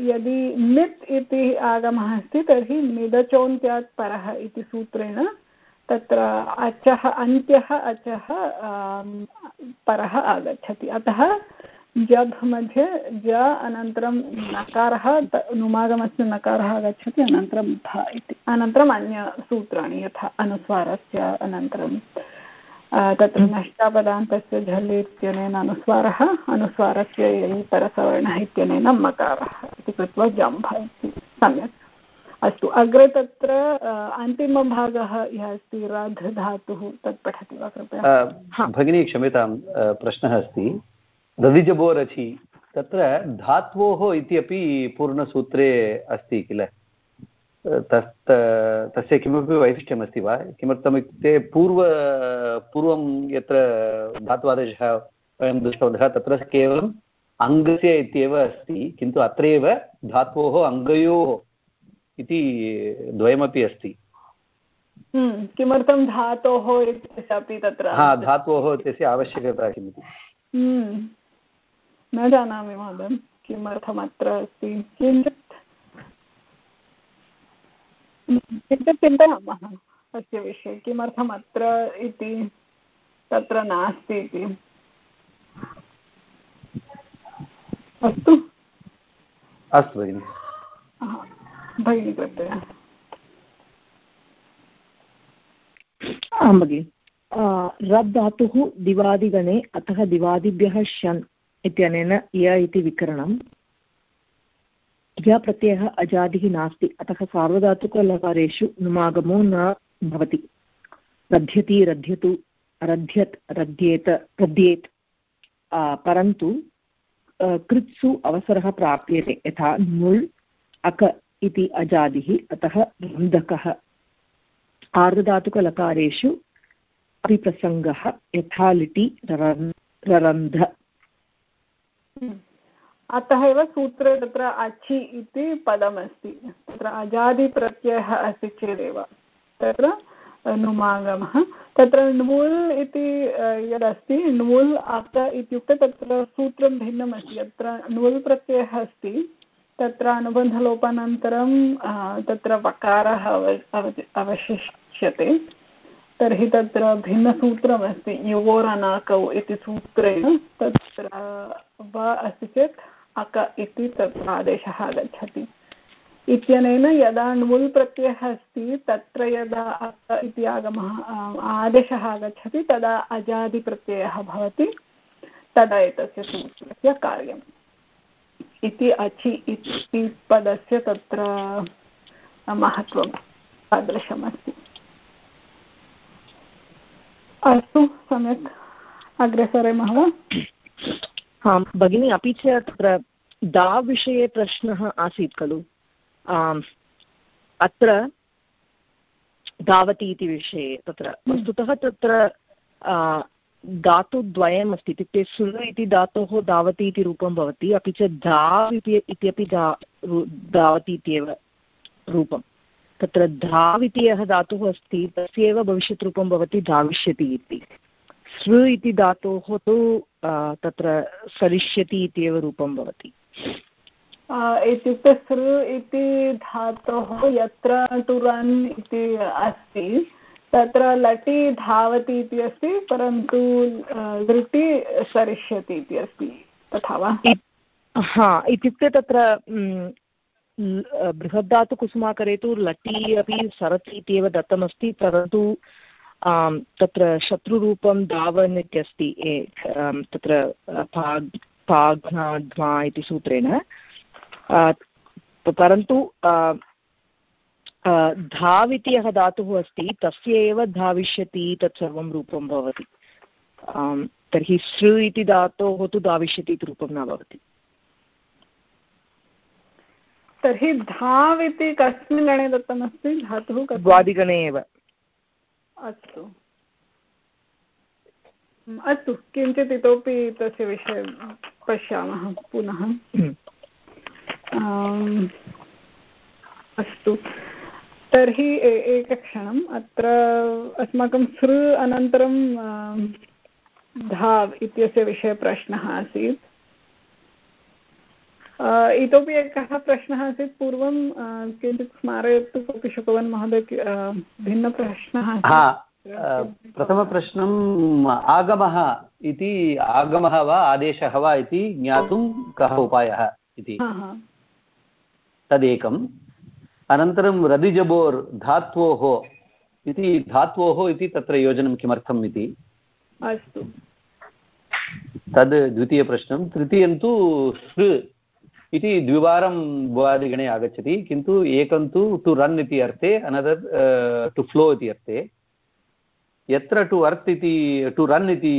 यदि नित् इति आगमः अस्ति, तर्हि निदचोन्त्यात् परः इति सूत्रेण तत्र अचः, अन्त्यः अचः परः आगच्छति। अतः जब् मध्ये ज अनन्तरं नकारः नुमागमस्य नकारः आगच्छति, अनन्तरं भ इति। अनन्तरम् अन्यसूत्राणि, यथा अनुस्वारस्य अनन्तरं तत्र नष्टापदान्तस्य झल् इत्यनेन अनुस्वारः अनुस्वारस्य परसवर्णः इत्यनेन मकारः इति कृत्वा जम्भ इति सम्यक्। अस्तु अग्रे तत्र अन्तिमभागः यः अस्ति रध् धातुः तत् पठति वा कृपया? भगिनी क्षम्यतां प्रश्नः अस्ति। रदिजबोरचि तत्र धात्वोः इत्यपि पूर्णसूत्रे अस्ति किल? तत् तस्य किमपि वैशिष्ट्यमस्ति वा? किमर्थमित्युक्ते पूर्व पूर्वं यत्र धात्वादेशः वयं दृष्टवन्तः तत्र केवलम् अङ्गस्य इत्येव अस्ति किन्तु अत्रैव धात्वोः अङ्गयोः इति द्वयमपि अस्ति। हम्म, किमर्थं धातोः इत्यस्य अपि तत्र हा धातोः इत्यस्य आवश्यकता किमिति? हम्म, न जानामि महोदय किमर्थमत्र अस्ति? किञ्चित् किञ्चित् चिन्तयामः अस्य विषये किमर्थम् अत्र इति तत्र नास्ति इति। अस्तु। अस्तु भगिनि। भगिनि कृपया। आं भगिनि। रब् धातुः दिवादिगणे अतः दिवादिभ्यः शन् इत्यनेन य इति विकरणं य प्रत्ययः अजादिः नास्ति। अतः सार्वधातुकलकारेषु नुमागमो न भवति। रध्यति, रध्यतु, रध्यत्, रध्येत, रध्येत्। परन्तु कृत्सु अवसरः प्राप्यते यथा नुल्, अक इति अजादिः, अतः रुन्दकः आर्धधातुकलकारेषु अपि प्रसङ्गः यथा लिटि ररन्ध अतः एव सूत्रे तत्र अचि इति पदमस्ति। तत्र अजादिप्रत्ययः अस्ति चेदेव। तत्र नुमागमः। तत्र ण्वुल् इति यदस्ति ण्वुल् अक इत्युक्ते तत्र सूत्रं भिन्नमस्ति। यत्र ण्वुल् प्रत्ययः अस्ति, तत्र अनुबन्धलोपानन्तरं तत्र वकारः अव अवशिष्यते। तर्हि तत्र भिन्नसूत्रमस्ति। युवोरनाकौ इति सूत्रेण तत्र व अस्ति चेत् अक इति तत्र आदेशः आगच्छति। इत्यनेन यदा ण्वुल् प्रत्ययः अस्ति, तत्र यदा अक इति आगमः आदेशः आगच्छति, तदा अजादिप्रत्ययः भवति। तदा एतस्य सूत्रस्य कार्यम्। इति अचि इति पदस्य तत्र महत्त्वं तादृशमस्ति। अस्तु, सम्यक्। अग्रे सरेमः वा? आं भगिनि अपि च तत्र दा विषये प्रश्नः आसीत् खलु। अत्र धावति इति विषये तत्र। वस्तुतः तत्र धातुद्वयम् अस्ति इत्युक्ते सुल इति धातोः धावति इति रूपं भवति अपि च धाव् इत्यपि धा धावति इत्येव रूपं। तत्र धाव् इति यः धातुः अस्ति तस्यैव भविष्यत् रूपं भवति धाविष्यति इति। सृ इति धातोः तु तत्र सरिष्यति इत्येव रूपं भवति। इत्युक्ते सृ इति धातोः यत्र टुरन् इति अस्ति तत्र लटि धावति इति अस्ति परन्तु लृटि सरिष्यति इति अस्ति तथा वा? हा इत्युक्ते तत्र बृहद्धातुकुसुमाकरे तु लटि अपि सरति इत्येव दत्तमस्ति परन्तु तत्र शत्रुरूपं धावन् इत्यस्ति तत्र पाग् पाघ्नाध्मा इति सूत्रेण। परन्तु धाव् इति यः धातुः अस्ति तस्य एव धाविष्यति तत्सर्वं रूपं भवति। तर्हि सृ इति धातोः तु धाविष्यति इति रूपं न भवति। तर्हि धाव् इति कस्मिन् गणे दत्तमस्ति? धातुः द्वादिगणे एव। अस्तु। अस्तु, किञ्चित् इतोपि तस्य विषये पश्यामः पुनः। अस्तु। तर्हि एकक्षणम्, अत्र अस्माकं सृ अनन्तरं धाव् इत्यस्य विषये प्रश्नः आसीत्। इतोपि एकः प्रश्नः आसीत् पूर्वं किञ्चित् स्मारयतु कोऽपि शुकवन् महोदय भिन्नप्रश्नः प्रथमप्रश्नम् आगमः इति आगमः वा आदेशः वा इति ज्ञातुं कः उपायः इति। तदेकम्। अनन्तरं रदिजबोर् धात्वोः इति धात्वोः इति तत्र योजनं किमर्थम् इति। अस्तु। तद् द्वितीयप्रश्नं। तृतीयं तु सृ इति द्विवारं भुवादिगणे आगच्छति, किन्तु एकं तु टु रन् इति अर्थे अनदर् टु फ्लो इति अर्थे। यत्र टु अर्त् इति टु रन् इति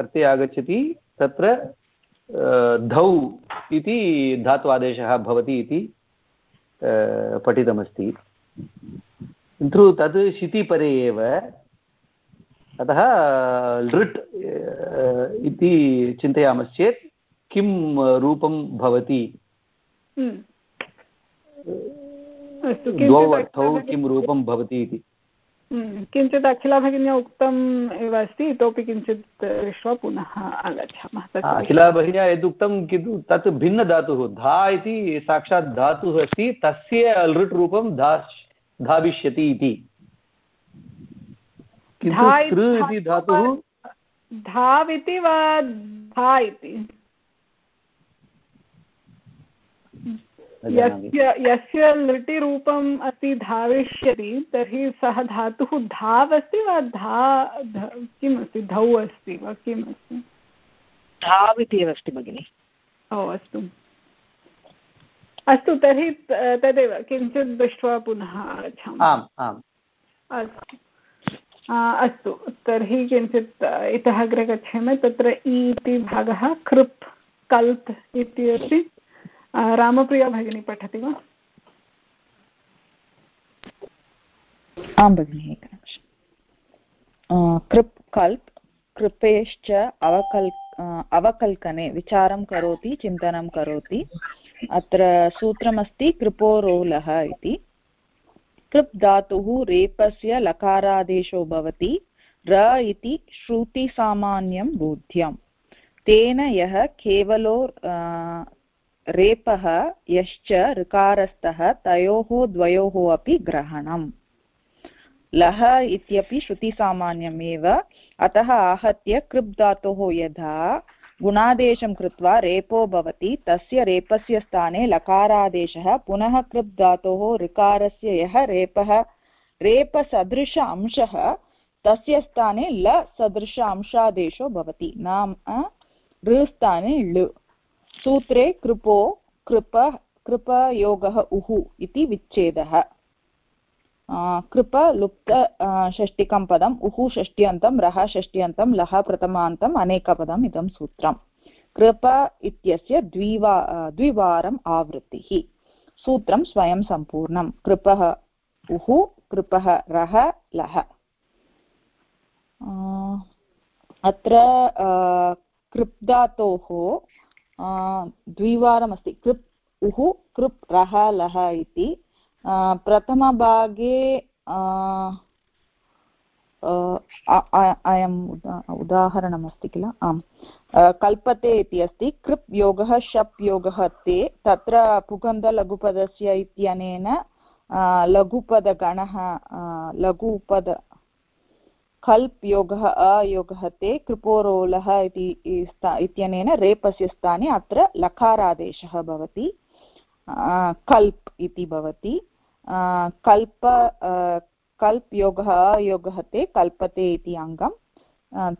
अर्थे आगच्छति, तत्र धौ इति धात्वादेशः भवति इति पठितमस्ति। किन्तु तत् शितिपरे एव, अतः लृट् इति चिन्तयामश्चेत्, किं रूपं भवति? द्वौ अर्थौ किं रूपं भवति इति। किञ्चित् अखिला भगिन्या उक्तम् एव अस्ति इतोपि किञ्चित् दृष्ट्वा पुनः आगच्छामः अखिला भगिन्या यदुक्तं किन्तु तत् भिन्नधातुः धा इति साक्षात् धातुः अस्ति तस्य लृट् रूपं धा धाविष्यति इति। किन्तु इति धातुः धाव् इति वा धा इति? यस्य यस्य लृटिरूपम् अस्ति धाविष्यति तर्हि सः धातुः धाव् अस्ति वा धा किम् अस्ति? धौ अस्ति वा किम् अस्ति? धाव् इति एव अस्ति भगिनि। ओ अस्तु। अस्तु तर्हि तदेव किञ्चित् दृष्ट्वा पुनः आगच्छामः। अस्तु। अस्तु। तर्हि किञ्चित् इतः अग्रे गच्छामः तत्र इ इति भागः कृप् कल्प् इति अस्ति। रामप्रिया भगिनी पठति वा? आं भगिनि एकनिमिषम् कृप्, कल्प्, कृपेश्च अवकल् अवकल्कने विचारं करोति, चिन्तनं करोति। अत्र सूत्रमस्ति कृपोरोलः इति। कृप् धातुः रेपस्य लकारादेशो भवति, र इति श्रुतिसामान्यं बोध्यं तेन यः केवलो रेपः यश्च ऋकारस्थः तयोः द्वयोः अपि ग्रहणम्। लः इत्यपि श्रुतिसामान्यमेव। अतः आहत्य कृप् धातोः यथा गुणादेशं कृत्वा रेपो भवति, तस्य रेपस्य स्थाने लकारादेशः, पुनः कृप् धातोः ऋकारस्य यः रेपः, रेपसदृश अंशः, तस्य स्थाने ल सदृश अंशादेशो भवति। नाम ऋस्थाने ळृ सूत्रे कृपो कृप कृपयोगः उः इति विच्छेदः। कृप लुप्त षष्टिकं पदम् उः षष्ट्यन्तं रः षष्ट्यन्तं लः प्रथमान्तम् अनेकपदम् इदं सूत्रम्। कृप इत्यस्य द्विवा द्विवारम् आवृत्तिः। सूत्रं स्वयं सम्पूर्णं कृपः उः कृपः रः लः अत्र कृप्धातोः द्विवारमस्ति। कृप् उः कृप् रः लः इति। प्रथमभागे अयम् उदा, उदाहरणमस्ति किल? आम्। कल्पते इति अस्ति। कृप् योगः, शप् योगः ते। तत्र पुगन्धलघुपदस्य इत्यनेन लघुपदगणः लघुपद खल्प् योगः अयोगः ते कृपोरोलः इति इत्यनेन रेपस्य स्थाने अत्र लकारादेशः भवति। कल्प् इति भवति। कल्प कल्प् योगः अयोगः ते कल्पते इति अङ्गं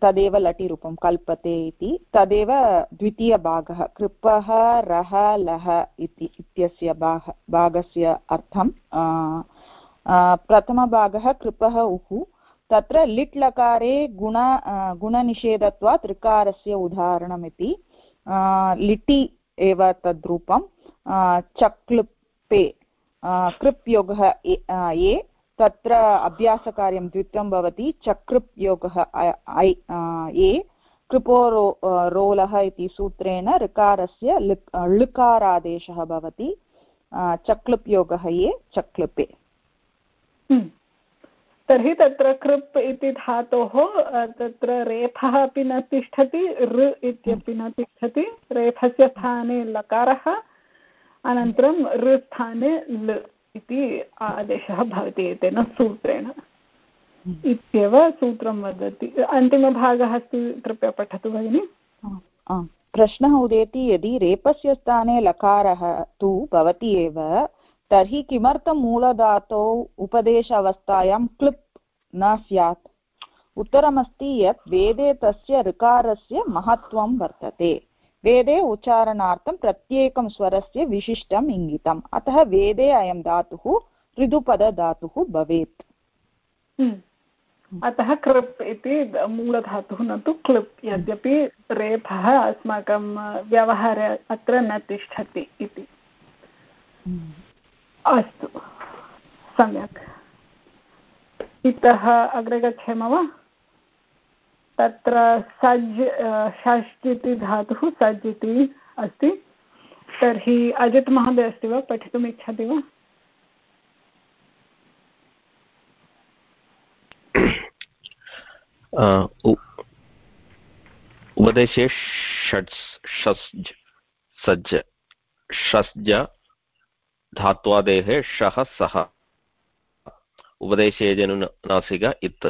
तदेव लटिरूपं कल्पते इति। तदेव द्वितीयभागः कृपः, रः, लः इति इत्यस्य भाग, भागस्य अर्थं प्रथमभागः कृपः उः तत्र लिट् लकारे गुण गुणनिषेधत्वात् ऋकारस्य उदाहरणमिति लिटि एव तद्रूपं चक्लुप्पे कृप् योगः ये, तत्र अभ्यासकार्यं द्वित्वं भवति चकृप् योगः ये, कृपो रो रोलः इति सूत्रेण ऋकारस्य ऋकारादेशः भवति चक्लुप् योगः ये चक्लुपे हम्म। तर्हि तत्र कृप् इति धातोः तत्र रेफः अपि न तिष्ठति, ऋ इत्यपि न तिष्ठति। रेफस्य स्थाने लकारः, अनन्तरं ऋ स्थाने ल इति आदेशः भवति एतेन सूत्रेण। इत्येव सूत्रं वदति। अन्तिमभागः अस्ति, कृपया पठतु भगिनि। प्रश्नः उदेति, यदि रेपस्य स्थाने लकारः तु भवति एव तर्हि किमर्थं मूलधातौ उपदेश अवस्थायां क्लिप् न स्यात्? उत्तरमस्ति यत् वेदे तस्य ऋकारस्य महत्त्वं वर्तते। वेदे उच्चारणार्थं प्रत्येकं स्वरस्य विशिष्टम् इङ्गितम्। अतः वेदे अयं धातुः ऋदुपदधातुः भवेत्। हम्म। अतः कृप् इति मूलधातुः न तु क्लिप्। यद्यपि रेफः अस्माकं व्यवहारे अत्र न तिष्ठति इति। हम्म। अस्तु। सम्यक्। इतः अग्रे गच्छेम वा? तत्र सज् षष् इति धातुः सज् इति अस्ति। तर्हि अजित् महोदय अस्ति वा? पठितुम् इच्छति वा? उपदेशे षट् षस्ज्, सज्ज षस्ज धात्वादेः शः सः। उपदेशे जनुनासिक इत्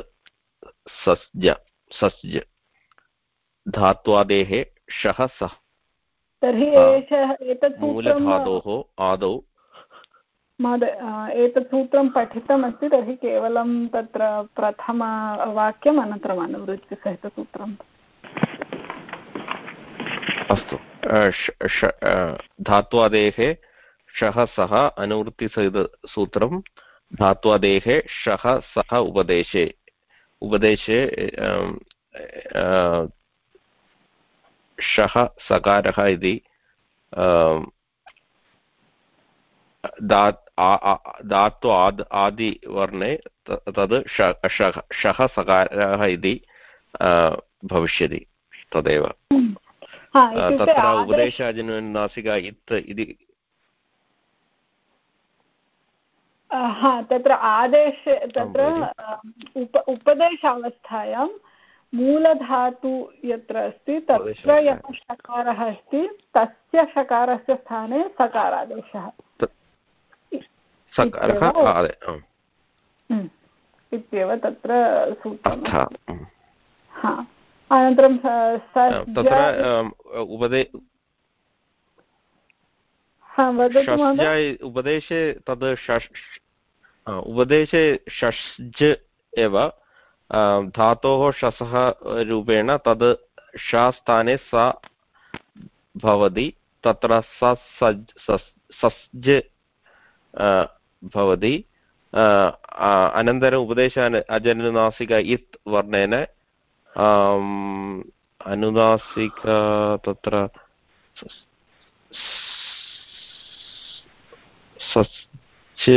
सस्ज सस्ज। धात्वादेः शः सः। तर्हि मूलधातोः आदौ। एतत् सूत्रं पठितमस्ति तर्हि केवलं तत्र प्रथमवाक्यम् अनन्तरम् अनुवृत्तिसहितसूत्रम्। अस्तु। धात्वादेः शः सः अनुवृत्तिसहितसूत्रं धात्वादेः शः सः उपदेशे उपदेशे शः सकारः इति धातु आद् आदिवर्णे तद् शः सकारः इति भविष्यति तदेव। तत्र उपदेशाजनुनासिका इत् इति हा तत्र आदेश तत्र उप उपदेशावस्थायां मूलधातु यत्र अस्ति तत्र यः षकारः अस्ति तस्य षकारस्य स्थाने सकारादेशः। इत्येव तत्र सूत्रम् हा अनन्तरं उपदे उपदेशे तद् उपदेशे षष्ज एव धातोः शसः रूपेण तद् शास्थाने स भवति तत्र सस्ज भवति अनन्तरम् उपदेश अजनुनासिक इत् वर्णेन अनुनासिक तत्र सच्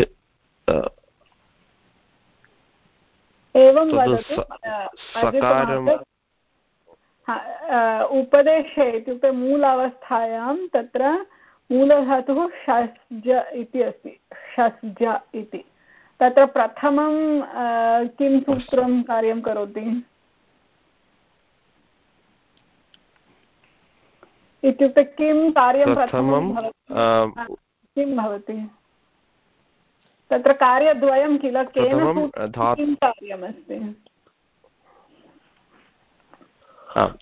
एवं वदतु उपदेशे इत्युक्ते मूलावस्थायां तत्र मूलधातुः षस्ज इति अस्ति षस्ज इति। तत्र प्रथमं किं सूत्रं कार्यं करोति? इत्युक्ते किं कार्यं प्रथमं किं भवति? तत्र कार्यद्वयं किल? केन किं कार्यमस्ति?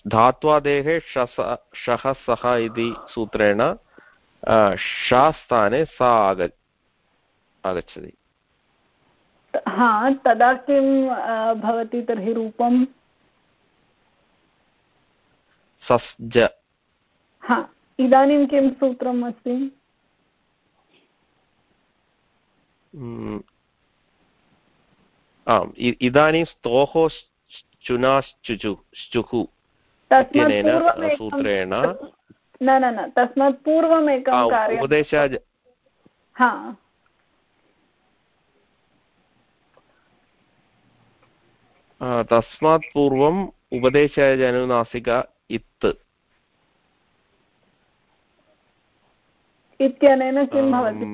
धात्वादेः शस शः सः इति सूत्रेण शास्थाने सा आग आगच्छति। हा तदा किं भवति तर्हि रूपं सस्ज हा इदानीं किं सूत्रम् अस्ति आम् इदानीं स्तोः चुनाश्चुचु श्चुः इत्यनेन सूत्रेण न न न तस्मात् पूर्वमेकं कार्यम् उपदेशः तस्मात् पूर्वम् उपदेशजनुनासिक इत् इत्यनेन किं भवति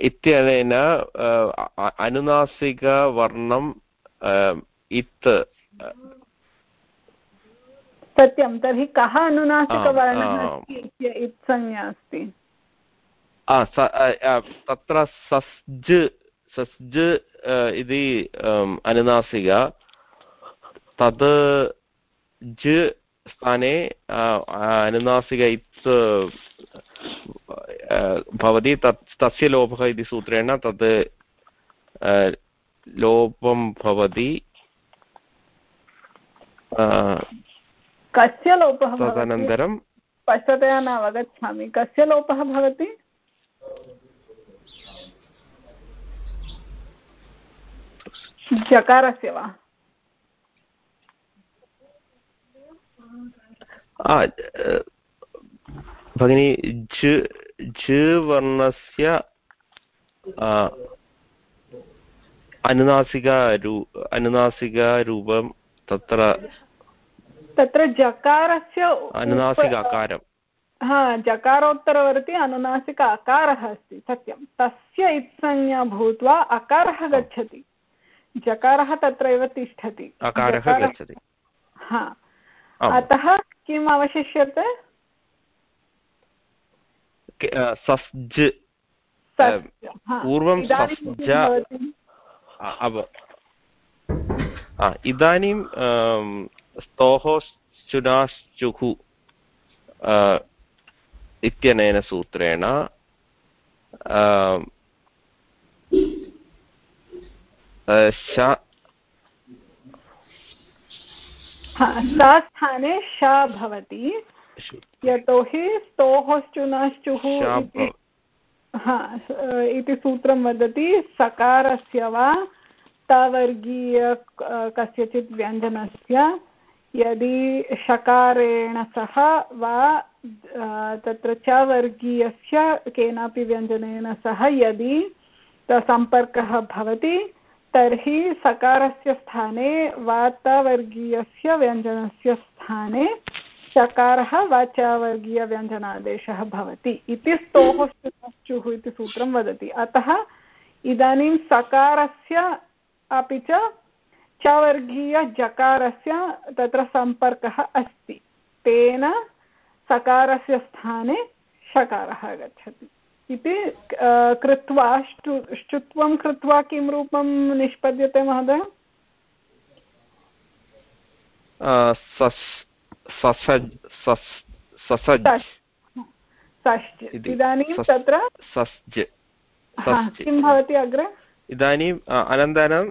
इत्यनेन अनुनासिकवर्णम् इत् सत्यं तर्हि कः अनुनासिकवर्णः अस्ति तत्र सस्ज् सस्ज् इति अनुनासिक तद् ज् स्थाने अनुनासिक इत् भवति तत् तस्य लोपः इति सूत्रेण तद् लोपं भवति कस्य लोपः तदनन्तरं स्पष्टतया न अवगच्छामि कस्य लोपः भवति जकारस्य वा भगिनी वर्णस्य अनुनासिकारू अनुनासिकारूपं तत्र तत्र जकारस्य अनुनासिक हा जकारोत्तरवर्ति अनुनासिक अकारः अस्ति सत्यं तस्य इत्संज्ञा भूत्वा अकारः गच्छति जकारः तत्रैव तिष्ठति अकारः गच्छति हा अतः किम् अवशिष्यते? सस्ज् पूर्वं सस्ज इदानीं स्तोः चुनाश्चुः इत्यनेन सूत्रेण सा स्थाने श भवति। यतोहि स्तोः चुनाश्चुः हा इति सूत्रं वदति सकारस्य वा तवर्गीय कस्यचित् व्यञ्जनस्य। यदि शकारेण सह वा तत्र च वर्गीयस्य केनापि व्यञ्जनेन सह यदि सम्पर्कः भवति तर्हि सकारस्य स्थाने वातवर्गीयस्य व्यञ्जनस्य स्थाने चकारः वा च वर्गीयव्यञ्जनादेशः भवति इति स्तोः स्तुः इति सूत्रं वदति। अतः इदानीं सकारस्य अपि च चवर्गीयजकारस्य तत्र सम्पर्कः अस्ति। तेन सकारस्य स्थाने शकारः गच्छति इति कृत्वा ष्टु ष्टुत्वं कृत्वा किं रूपं निष्पद्यते महोदय? इदानीं तत्र? किं भवति अग्रे? इदानीम् अनन्तरम्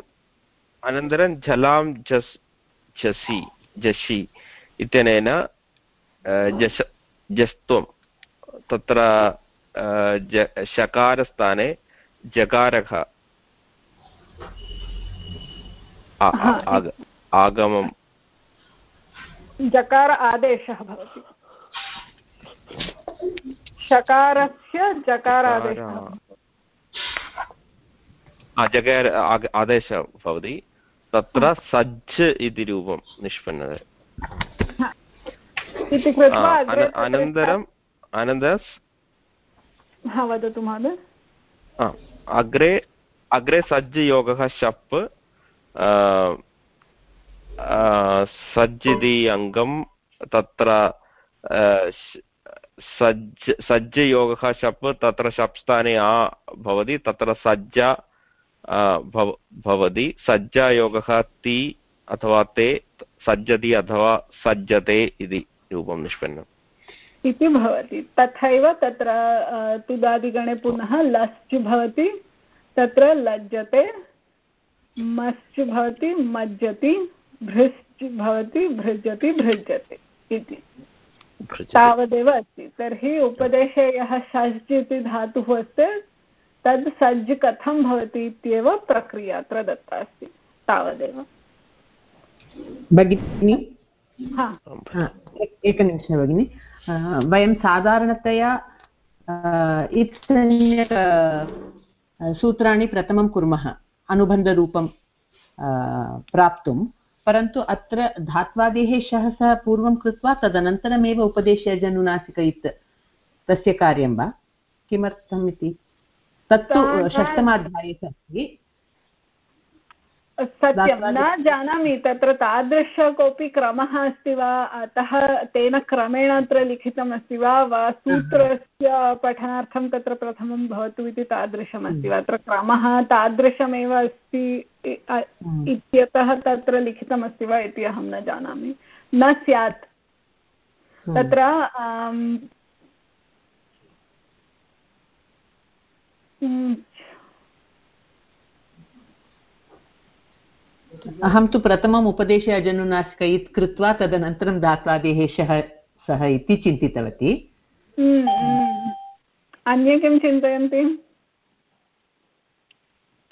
अनन्तरं जलां जस् झसि इत्यनेन जस्त्वं। तत्र शकारस्थाने जकारः आगमं जकार आदेशः भवति शकारस्य जकारादेशः जकार आदेशः भवति तत्र सज्ज इति रूपं निष्पन्नते अनन्तरम् अनन्तरं वदतु महोदय. अग्रे अग्रे सज्जयोगः शप् सज् इति अङ्गं, तत्र सज्ज, सज्जयोगः शप्, तत्र शप् स्थाने आ भवति, तत्र सज्जा भवति, सज्जायोगः ति अथवा ते, सज्जति अथवा सज्जते इति रूपं निष्पन्नम् इति भवति। तथैव तत्र तुदादिगणे पुनः लश्च भवति तत्र लज्जते मश्च भवति मज्जति भृश्च भवति भृजति भृजते इति। तावदेव अस्ति। तर्हि उपदेशे यः षष् इति धातुः अस्ति तद् सज्ज् कथं भवति इत्येव प्रक्रिया अत्र दत्ता अस्ति। तावदेव। भगिनि? एकनिमिषः भगिनि। वयं साधारणतया इत्संज्ञक सूत्राणि प्रथमं कुर्मः अनुबन्धरूपं प्राप्तुं परन्तु अत्र धात्वादेः शः सः पूर्वं कृत्वा तदनन्तरमेव उपदेशजनुनासिक इत् तस्य कार्यं वा? किमर्थम् इति? तत्तु षष्टमाध्याये अस्ति। सत्यं न जानामि तत्र तादृश कोऽपि क्रमः अस्ति वा? अतः तेन क्रमेण अत्र लिखितमस्ति वा? वा सूत्रस्य पठनार्थं तत्र प्रथमं भवतु इति तादृशमस्ति वा? अत्र क्रमः तादृशमेव अस्ति इत्यतः तत्र लिखितमस्ति वा इति अहं न जानामि। न स्यात्। तत्र अहं तु प्रथमम् उपदेशे अजनुनासिक इत् कृत्वा तदनन्तरं दात्वादेः शः सः इति चिन्तितवती। अन्ये किं चिन्तयन्ति?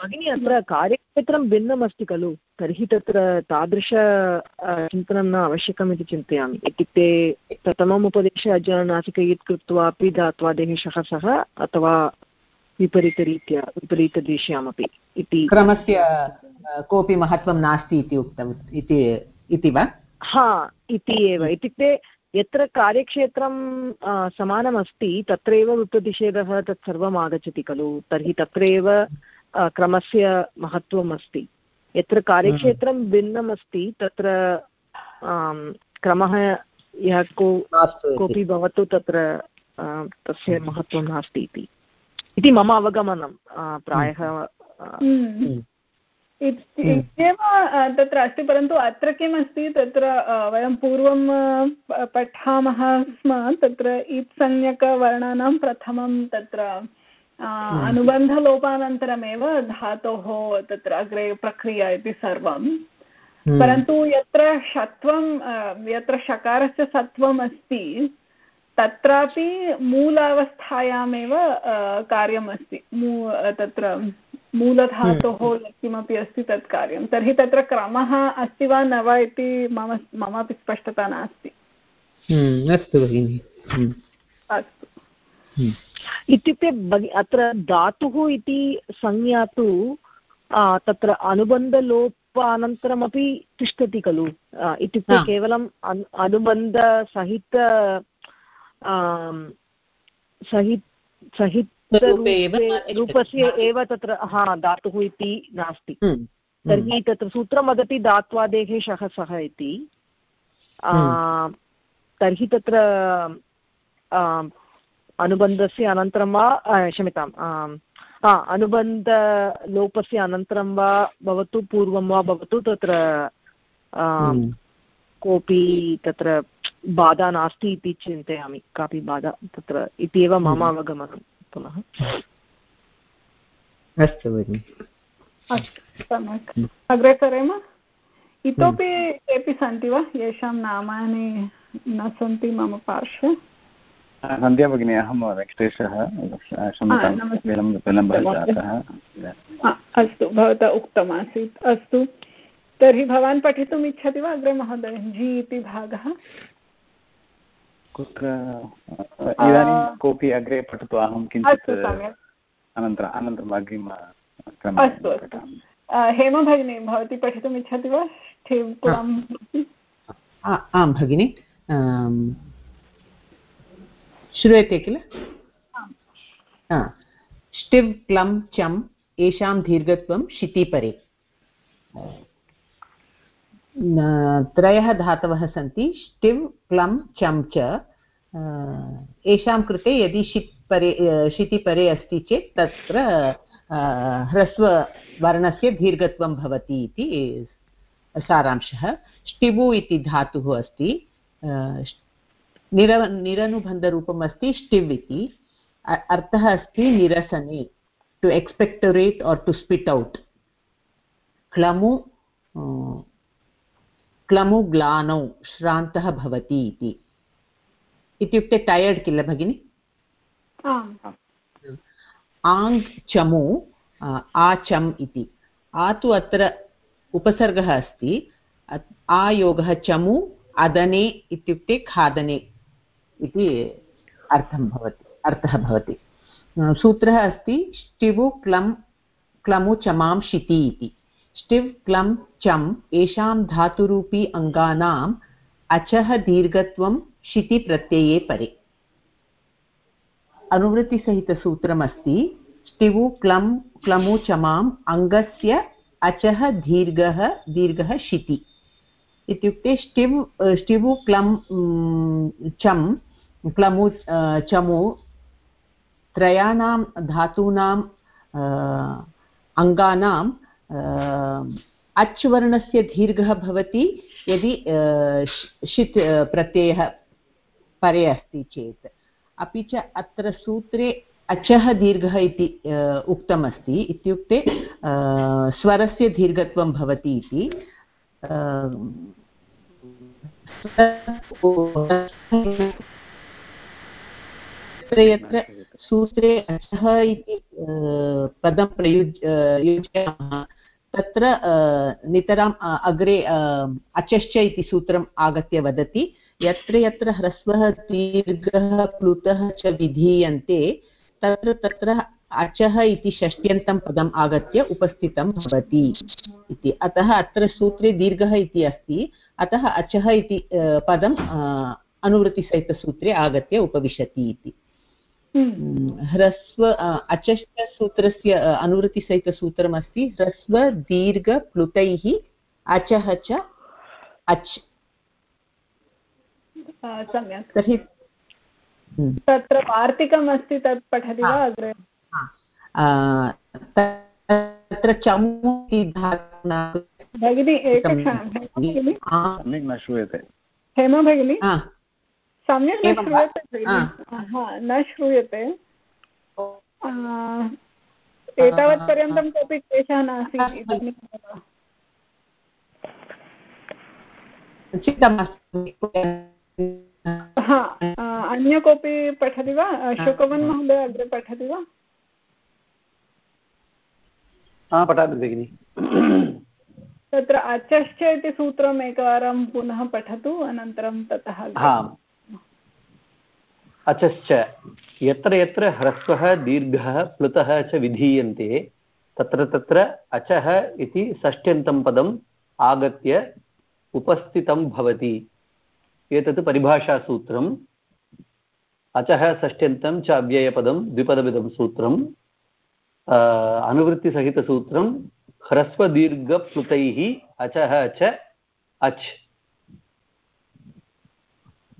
भगिनी अत्र कार्यक्षेत्रं भिन्नमस्ति खलु। तर्हि तत्र तादृश चिन्तनं न आवश्यकम् इति चिन्तयामि। इत्युक्ते प्रथमम् उपदेशे अजनासिक कृत्वा अपि दात्वादेः शः सः अथवा विपरीतरीत्या विपरीतदिश्यामपि इति। क्रमस्य कोऽपि महत्त्वं नास्ति इति उक्तम् इति इति वा? हा इति एव। इत्युक्ते यत्र कार्यक्षेत्रं समानमस्ति तत्रैव विप्रतिषेधः तत् सर्वम् आगच्छति खलु। तर्हि तत्रैव क्रमस्य महत्त्वम् अस्ति यत्र कार्यक्षेत्रं भिन्नम् अस्ति तत्र क्रमः यः को कोऽपि भवतु तत्र तस्य महत्त्वं नास्ति इति। इति मम अवगमनं प्रायः इत्येव तत्र अस्ति परन्तु अत्र किमस्ति तत्र वयं पूर्वं पठामः स्म तत्र इत्संज्ञकवर्णानां प्रथमं तत्र अनुबन्धलोपानन्तरमेव धातोः तत्र अग्रे प्रक्रिया इति सर्वं। परन्तु यत्र षत्वं यत्र शकारस्य सत्वम् अस्ति तत्रापि मूलावस्थायामेव कार्यम् अस्ति मू तत्र मूलधातोः किमपि अस्ति तत् कार्यं। तर्हि तत्र क्रमः अस्ति वा न वा इति मम ममापि स्पष्टता नास्ति। अस्तु भगिनि। अस्तु। इत्युक्ते अत्र धातुः इति संज्ञा तु तत्र अनुबन्धलोपानन्तरमपि तिष्ठति खलु? इत्युक्ते केवलम् अनुबन्धसहित सहित सहित रूपस्य एव तत्र हा धातुः इति नास्ति। हम्म, तर्हि हम्म। तत्र सूत्रं वदति धात्वादेः शः सः इति। हम्म। तर्हि तत्र अनुबन्धस्य अनन्तरं वा क्षम्यताम् अनुबन्धलोपस्य अनन्तरं वा भवतु पूर्वं वा भवतु तत्र कोऽपि तत्र बाधा नास्ति इति चिन्तयामि कापि बाधा तत्र इत्येव मम अवगमनं पुनः। अस्तु भगिनि। अस्तु सम्यक्। अग्रे सरेम? इतोपि केपि सन्ति वा? येषां नामानि न सन्ति मम पार्श्वे? सन्ध्या भगिनी अहं वेङ्कटेशः अस्तु भवता उक्तमासीत् अस्तु। तर्हि भवान् पठितुम् इच्छति वा अग्रे महोदय? जी इति भागः। कुत्र इदानीं कोऽपि अग्रे पठतु अहं किञ्चित् अनन्तरम् अनन्तरम् अग्रिम अस्तु अस्तु। हेम भगिनी भवती पठितुम् इच्छति वा? आं भगिनि। श्रूयते किल? ष्टिव् क्लं चम् येषां दीर्घत्वं शितिपरे त्रयः धातवः सन्ति ष्टिव् क्लं चं. च येषां कृते यदि षित् परे शितिपरे अस्ति चेत् तत्र ह्रस्ववर्णस्य दीर्घत्वं भवति इति सारांशः. ष्टिबु इति धातुः अस्ति निर, निरनुबन्धरूपम् अस्ति ष्टिव् इति. अर्थः अस्ति निरसने to expectorate or to spit out क्लमु क्लमुग्लानौ श्रान्तः भवति इति। इत्युक्ते टयर्ड् किल भगिनि? आङ् चमु आचम् इति। आ तु अत्र उपसर्गः अस्ति। आयोगः चमु अदने इत्युक्ते खादने इति अर्थं भवति अर्थः भवति। सूत्रः अस्ति ष्टिवु क्लं क्लमु चमां शिति इति। ष्टिव् क्लं चम् येषां धातुरूपी अङ्गानाम् अचः दीर्घत्वं शितिप्रत्यये परे। अनुवृत्तिसहितसूत्रमस्ति ष्टिवु क्लं क्लमु चमाम् अङ्गस्य अचः दीर्घः दीर्घः शिति इत्युक्ते स्टिव्, स्टिवु क्लम् चम्, क्लमु चमु त्रयाणां धातूनां अङ्गानां अच् वर्णस्य दीर्घः भवति, यदि षित् प्रत्ययः परे अस्ति चेत्। अपि च अत्र सूत्रे अचः दीर्घः इति उक्तमस्ति, इत्युक्ते स्वरस्य दीर्घत्वं भवति इति। यत्र सूत्रे अचः इति पदं प्रयुज् योजयामः। तत्र नितराम् अग्रे अचश्च इति सूत्रम् आगत्य वदति। यत्र यत्र ह्रस्वः, दीर्घः, प्लुतः च विधीयन्ते, तत्र तत्र अचः इति षष्ट्यन्तं पदम् आगत्य उपस्थितं भवति इति। अतः अत्र सूत्रे दीर्घः इति अस्ति। अतः अचः इति पदम् अनुवृत्तिसहितसूत्रे आगत्य उपविशति इति। ह्रस्व अचश्च अनुवृत्तिसहितसूत्रमस्ति ह्रस्व दीर्घप्लुतैः अचः च अच्। सम्यक्। तर्हि हम्म। तत्र वार्तिकम् अस्ति तत् पठति वा अग्रे? तत्र चमु भगिनि एकक्षणं न श्रूयते। हेमा भगिनी सम्यक् न श्रूयते न श्रूयते। एतावत्पर्यन्तं कोऽपि क्लेशः नासीत् हा अन्य कोऽपि पठति वा? शुकवन् महोदय अग्रे पठति वा? पठामि भगिनि। तत्र अचश्च इति सूत्रम् एकवारं पुनः पठतु अनन्तरं ततः अचश्च। यत्र यत्र ह्रस्वः दीर्घः प्लुतः च विधीयन्ते तत्र तत्र अचः इति षष्ट्यन्तं पदम् आगत्य उपस्थितं भवति। एतत् परिभाषासूत्रम्। अचः षष्ट्यन्तं च अव्ययपदं द्विपदमिदं सूत्रम्। अनुवृत्तिसहितसूत्रं ह्रस्वदीर्घप्लुतैः अचः च अच्।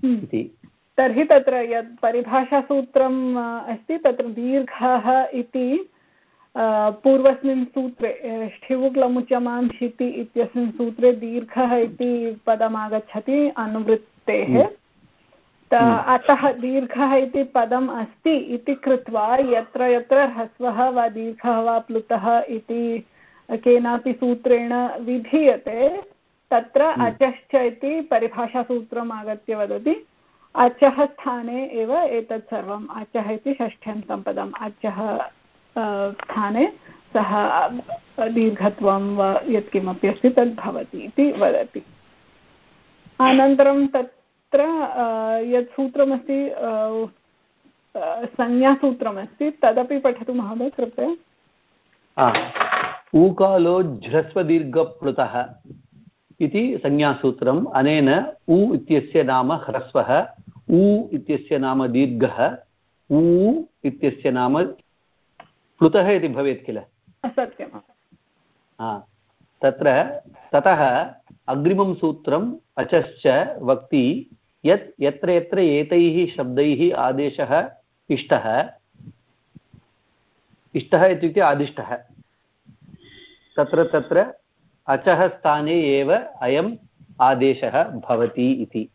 हम्म। इति। तर्हि तत्र यत् परिभाषासूत्रम् अस्ति तत्र दीर्घः इति पूर्वस्मिन् सूत्रे ष्ठिवुक्लमुचमां शिति इत्यस्मिन् सूत्रे दीर्घः इति पदमागच्छति अनुवृत्तेः हम्म। अतः दीर्घः इति पदम् अस्ति इति कृत्वा यत्र यत्र ह्रस्वः वा दीर्घः वा प्लुतः इति केनापि सूत्रेण विधीयते तत्र हम्म। अचश्च इति परिभाषासूत्रम् आगत्य वदति अचः स्थाने एव एतत् सर्वम् अचः इति षष्ठ्यन्तं पदम् अचः स्थाने सः दीर्घत्वं वा यत्किमपि अस्ति तद् भवति इति वदति। अनन्तरं तत्र यत् सूत्रमस्ति संज्ञासूत्रमस्ति, तदपि पठतु महोदय, कृपया। ऊकालो झ्रस्वदीर्घप्लुतः इति संज्ञासूत्रम्। अनेन उ इत्यस्य नाम ह्रस्वः। ऊ इत्यस्य नाम दीर्घः ऊ इत्यस्य नाम प्लुतः इति भवेत् किल? सत्यं तत्र ततः अग्रिमं सूत्रम् अचश्च वक्ति यत् यत्र यत्र एतैः शब्दैः आदेशः इष्टः इष्टः इत्युक्ते आदिष्टः तत्र तत्र अचः स्थाने एव अयम् आदेशः भवति इति।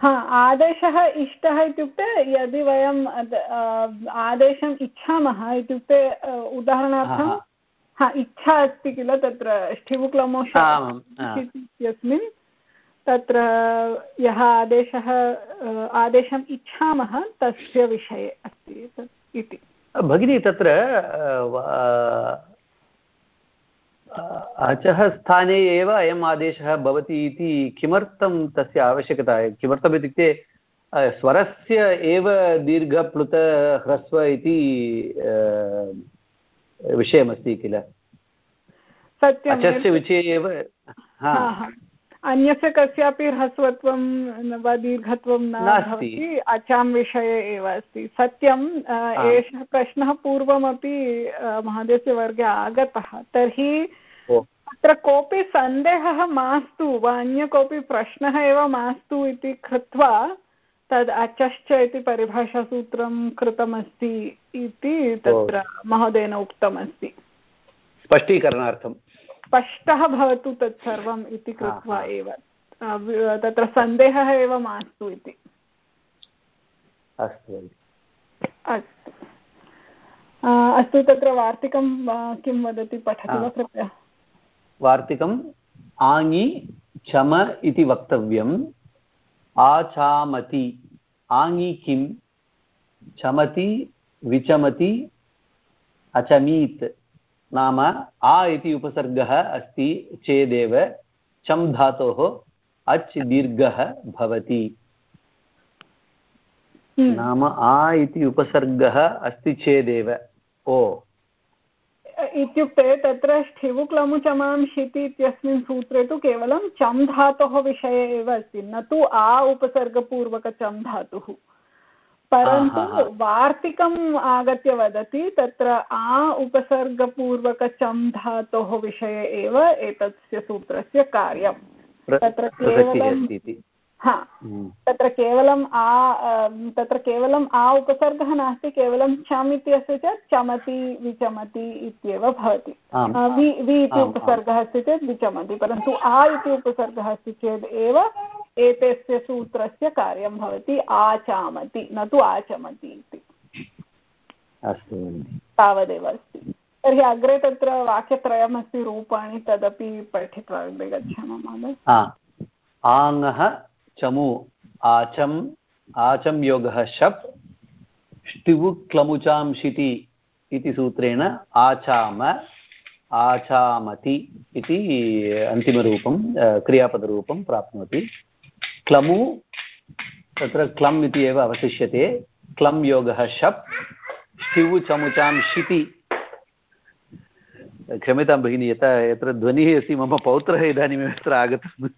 हा आदेशः इष्टः इत्युक्ते यदि वयम् आदेशम् इच्छामः इत्युक्ते उदाहरणार्थं हा इच्छा अस्ति किल तत्र ष्ठिवुक्लमोष इत्यस्मिन् तत्र यः आदेशः आदेशम् इच्छामः तस्य विषये अस्ति इति। भगिनी तत्र अचः स्थाने एव अयम् आदेशः भवति इति किमर्थं तस्य आवश्यकता? किमर्थम् इत्युक्ते स्वरस्य एव दीर्घप्लुत ह्रस्व इति विषयमस्ति किल? अचस्य विषये एव अन्यस्य कस्यापि ह्रस्वत्वं वा दीर्घत्वं न नास्ति। भवति अचां विषये एव अस्ति। सत्यम् एषः प्रश्नः पूर्वमपि महोदयस्य वर्गे आगतः। तर्हि ओ। अत्र कोऽपि सन्देहः मास्तु वा अन्य कोऽपि प्रश्नः एव मास्तु इति कृत्वा तद् अचश्च इति परिभाषासूत्रं कृतमस्ति इति तत्र महोदयेन उक्तमस्ति। स्पष्टीकरणार्थं। स्पष्टः भवतु तत्सर्वम् इति कृत्वा। एव। तत्र सन्देहः एव मास्तु इति। अस्तु अस्तु। अस्तु तत्र वार्तिकं किं वदति? पठति वा कृपया? वार्तिकम् आङि चम इति वक्तव्यम्। आचामति आङि किं? चमति विचमति अचमीत्। नाम आ इति उपसर्गः अस्ति चेदेव चम् धातोः अच् दीर्घः भवति। हम्म। नाम आ इति उपसर्गः अस्ति चेदेव ओ। इत्युक्ते तत्र ठिवुक्लमुचमां शिति इत्यस्मिन् सूत्रे तु केवलं चम् धातोः विषये एव अस्ति न तु आ उपसर्गपूर्वकचम् धातुः। परन्तु। वार्तिकम् आगत्य वदति तत्र आ उपसर्गपूर्वकचम् धातोः विषये एव एतस्य सूत्रस्य कार्यं तत्र केवलं हा हम्म। तत्र केवलम् आ अं, तत्र केवलम् आ उपसर्गः नास्ति केवलं चम् इति अस्ति चेत् चमति विचमति इत्येव भवति वि वि इति। उपसर्गः अस्ति चेत् विचमति परन्तु आ इति उपसर्गः अस्ति चेत् एव एतस्य सूत्रस्य कार्यं भवति आचामति न तु आचमति इति। अस्तु तावदेव अस्ति। तर्हि अग्रे तत्र वाक्यत्रयमस्ति रूपाणि तदपि पठित्वा अग्रे गच्छामः महोदय। आङः चमु आचम् आचं योगः शप् ष्टिवु क्लमुचां शिति इति सूत्रेण आचाम आचामति इति अन्तिमरूपं क्रियापदरूपं प्राप्नोति। क्लमु तत्र क्लम् इति एव अवशिष्यते। क्लं योगः शप् ष्टिवु चमुचां शिति। क्षम्यतां भगिनी यथा यत्र ध्वनिः अस्ति मम पौत्रः इदानीमेव अत्र आगतः।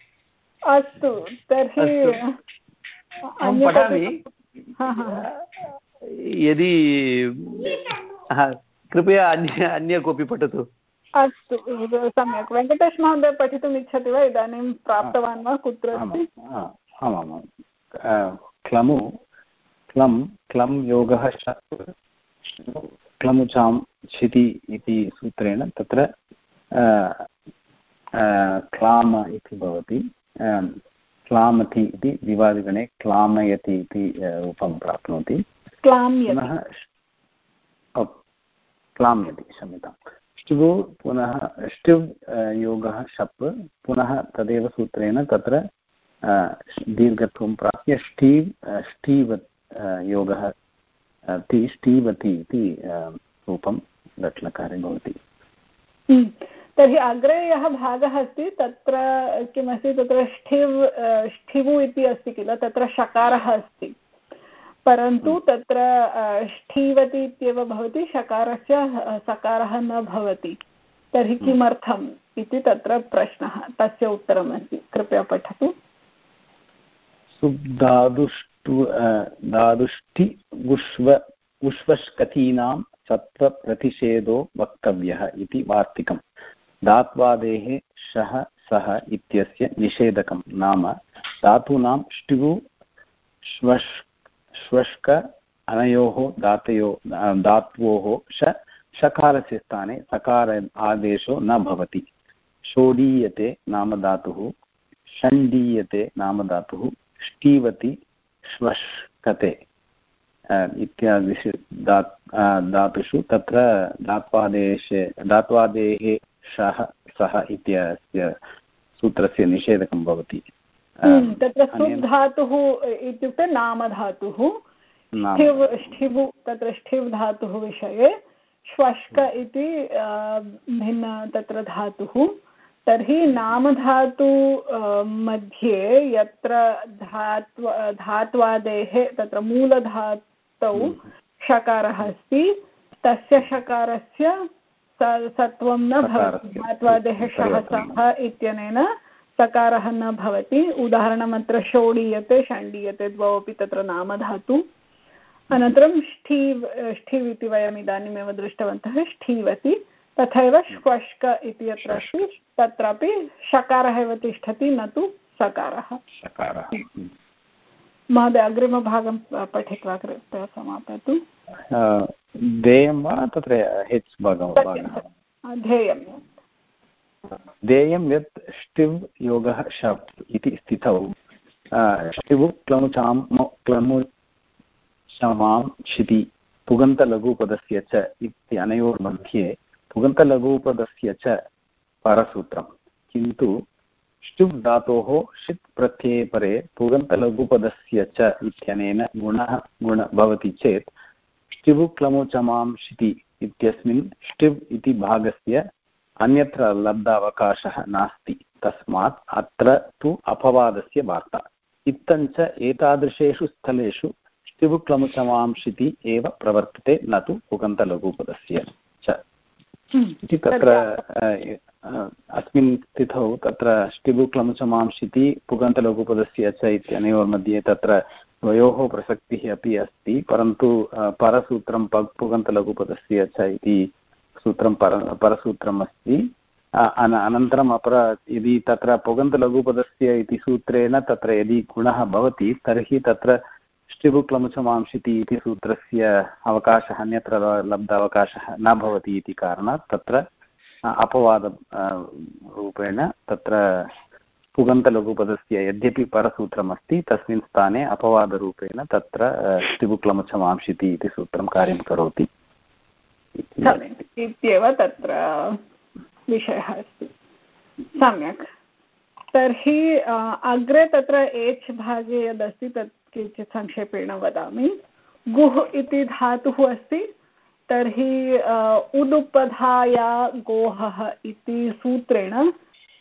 अस्तु तर्हि अहं पठामि। यदि कृपया अन्य अन्य कोऽपि पठतु। अस्तु सम्यक्। वेङ्कटेश महोदय पठितुम् इच्छति वा? इदानीं प्राप्तवान् वा? कुत्र अस्ति? आमामां। क्लमु क्लं क्लं योगः क्लमुचां क्षिति इति सूत्रेण तत्र क्लाम इति भवति। क्लामति इति दिवादिगणे क्लामयति इति रूपं प्राप्नोति। पुनः क्लाम्यति क्षम्यतां ष्टिवु पुनः ष्टिव् योगः शप् पुनः तदेव सूत्रेण तत्र दीर्घत्वं प्राप्य ष्टीव् अ, ष्टीव योगः ति ष्टीवति इति रूपं लट्लकारे भवति। हम्म। तर्हि अग्रे यः भागः अस्ति तत्र किमस्ति तत्र ष्ठिव् ष्ठिवु इति अस्ति किल तत्र शकारः अस्ति। परन्तु तत्र अ, ष्ठीवति इत्येव भवति शकारस्य सकारः न भवति। तर्हि किमर्थम् इति तत्र प्रश्नः तस्य उत्तरमस्ति। कृपया पठतु। सुब्धादुष्टु दादुष्टि उष्व उष्वष्कतीनां सत्त्वप्रतिषेधो वक्तव्यः इति वार्तिकम्। धात्वादेः शः, सः इत्यस्य निषेधकं नाम धातूनां ष्टिवु श्वश् श्वष्क अनयोः धातयो धात्वोः श शकारस्य स्थाने सकार आदेशो न भवति। शोडीयते नाम धातुः, षण्डीयते नाम धातुः। ष्टीवति श्वष्कते इत्यादिषु धा अ, धातुषु तत्र धात्वादेशे धात्वादेः शः सः इत्यस्य सूत्रस्य निषेधकं भवति। हम्म, तत्र अनेन सुप् धातुः इत्युक्ते नामधातुः। नाम ष्ठिव् ष्ठिवु तत्र ष्ठिव् धातुः विषये श्वष्क इति भिन्न तत्र धातुः। तर्हि नामधातु मध्ये यत्र धात्व धात्वादेः तत्र मूलधातौ षकारः अस्ति तस्य षकारस्य सत्वं न भवति धात्वादेः शः परिवर्तनं इत्यनेन सकारः न भवति। उदाहरणम् अत्र षोडीयते षण्डीयते द्वौ अपि तत्र नामधातु। अनन्तरं ष्ठीव् ष्ठीव् इति वयम् इदानीमेव दृष्टवन्तः ष्ठीवति तथैव श्वष्क इति यत्र अस्ति तत्रापि शकारः एव तिष्ठति न तु सकारः। सकारः। महोदय अग्रिमभागं पठित्वा कृपया समापयतु। देयं वा तत्र भागं ध्येयं देयं यत्। ष्टिव् योगः शप् इति स्थितौ। ष्टिवु क्लमुचां क्लमु क्षमां क्षिति पुगन्तलघुपदस्य च इत्यनयोर्मध्ये पुगन्तलघुपदस्य च परसूत्रं किन्तु ष्टुप् धातोः षित् प्रत्यये परे पुगन्तलघुपदस्य च इत्यनेन गुणः गुण भवति चेत् ष्टिबु क्लमुचमां शिति इत्यस्मिन् ष्टिब् इति भागस्य अन्यत्र लब्धावकाशः नास्ति। तस्मात् अत्र तु अपवादस्य वार्ता। इत्थञ्च एतादृशेषु स्थलेषु ष्टिबुक्लमुचमांशिति एव प्रवर्तते न तु पुगन्तलघुपदस्य च। इति तत्र अस्मिन् स्थितौ तत्र ष्टिबुक्लमुचमांशिति पुगन्तलघुपदस्य च इत्यनयोर्मध्ये तत्र द्वयोः प्रसक्तिः अपि अस्ति परन्तु परसूत्रं पग् पुगन्तलघुपदस्य च इति सूत्रं पर परसूत्रम् अस्ति। अनन्तरम् अपर यदि तत्र पुगन्तलघुपदस्य इति सूत्रेण तत्र यदि गुणः भवति तर्हि तत्र ष्टिबुक्लमुचमांशिति इति सूत्रस्य अवकाशः अन्यत्र लब्ध अवकाशः न भवति इति कारणात् तत्र अपवाद रूपेण तत्र पुगन्तलघुपदस्य यद्यपि परसूत्रमस्ति तस्मिन् स्थाने अपवादरूपेण तत्र ष्टिबुक्लमुचमांशिति इति सूत्रं कार्यं करोति। इत्येव तत्र विषयः अस्ति। सम्यक्। तर्हि अग्रे तत्र एच् भागे यदस्ति तत् किञ्चित् संक्षेपेण वदामि। गुह् इति धातुः अस्ति, तर्हि उदुपधाया गोहः इति सूत्रेण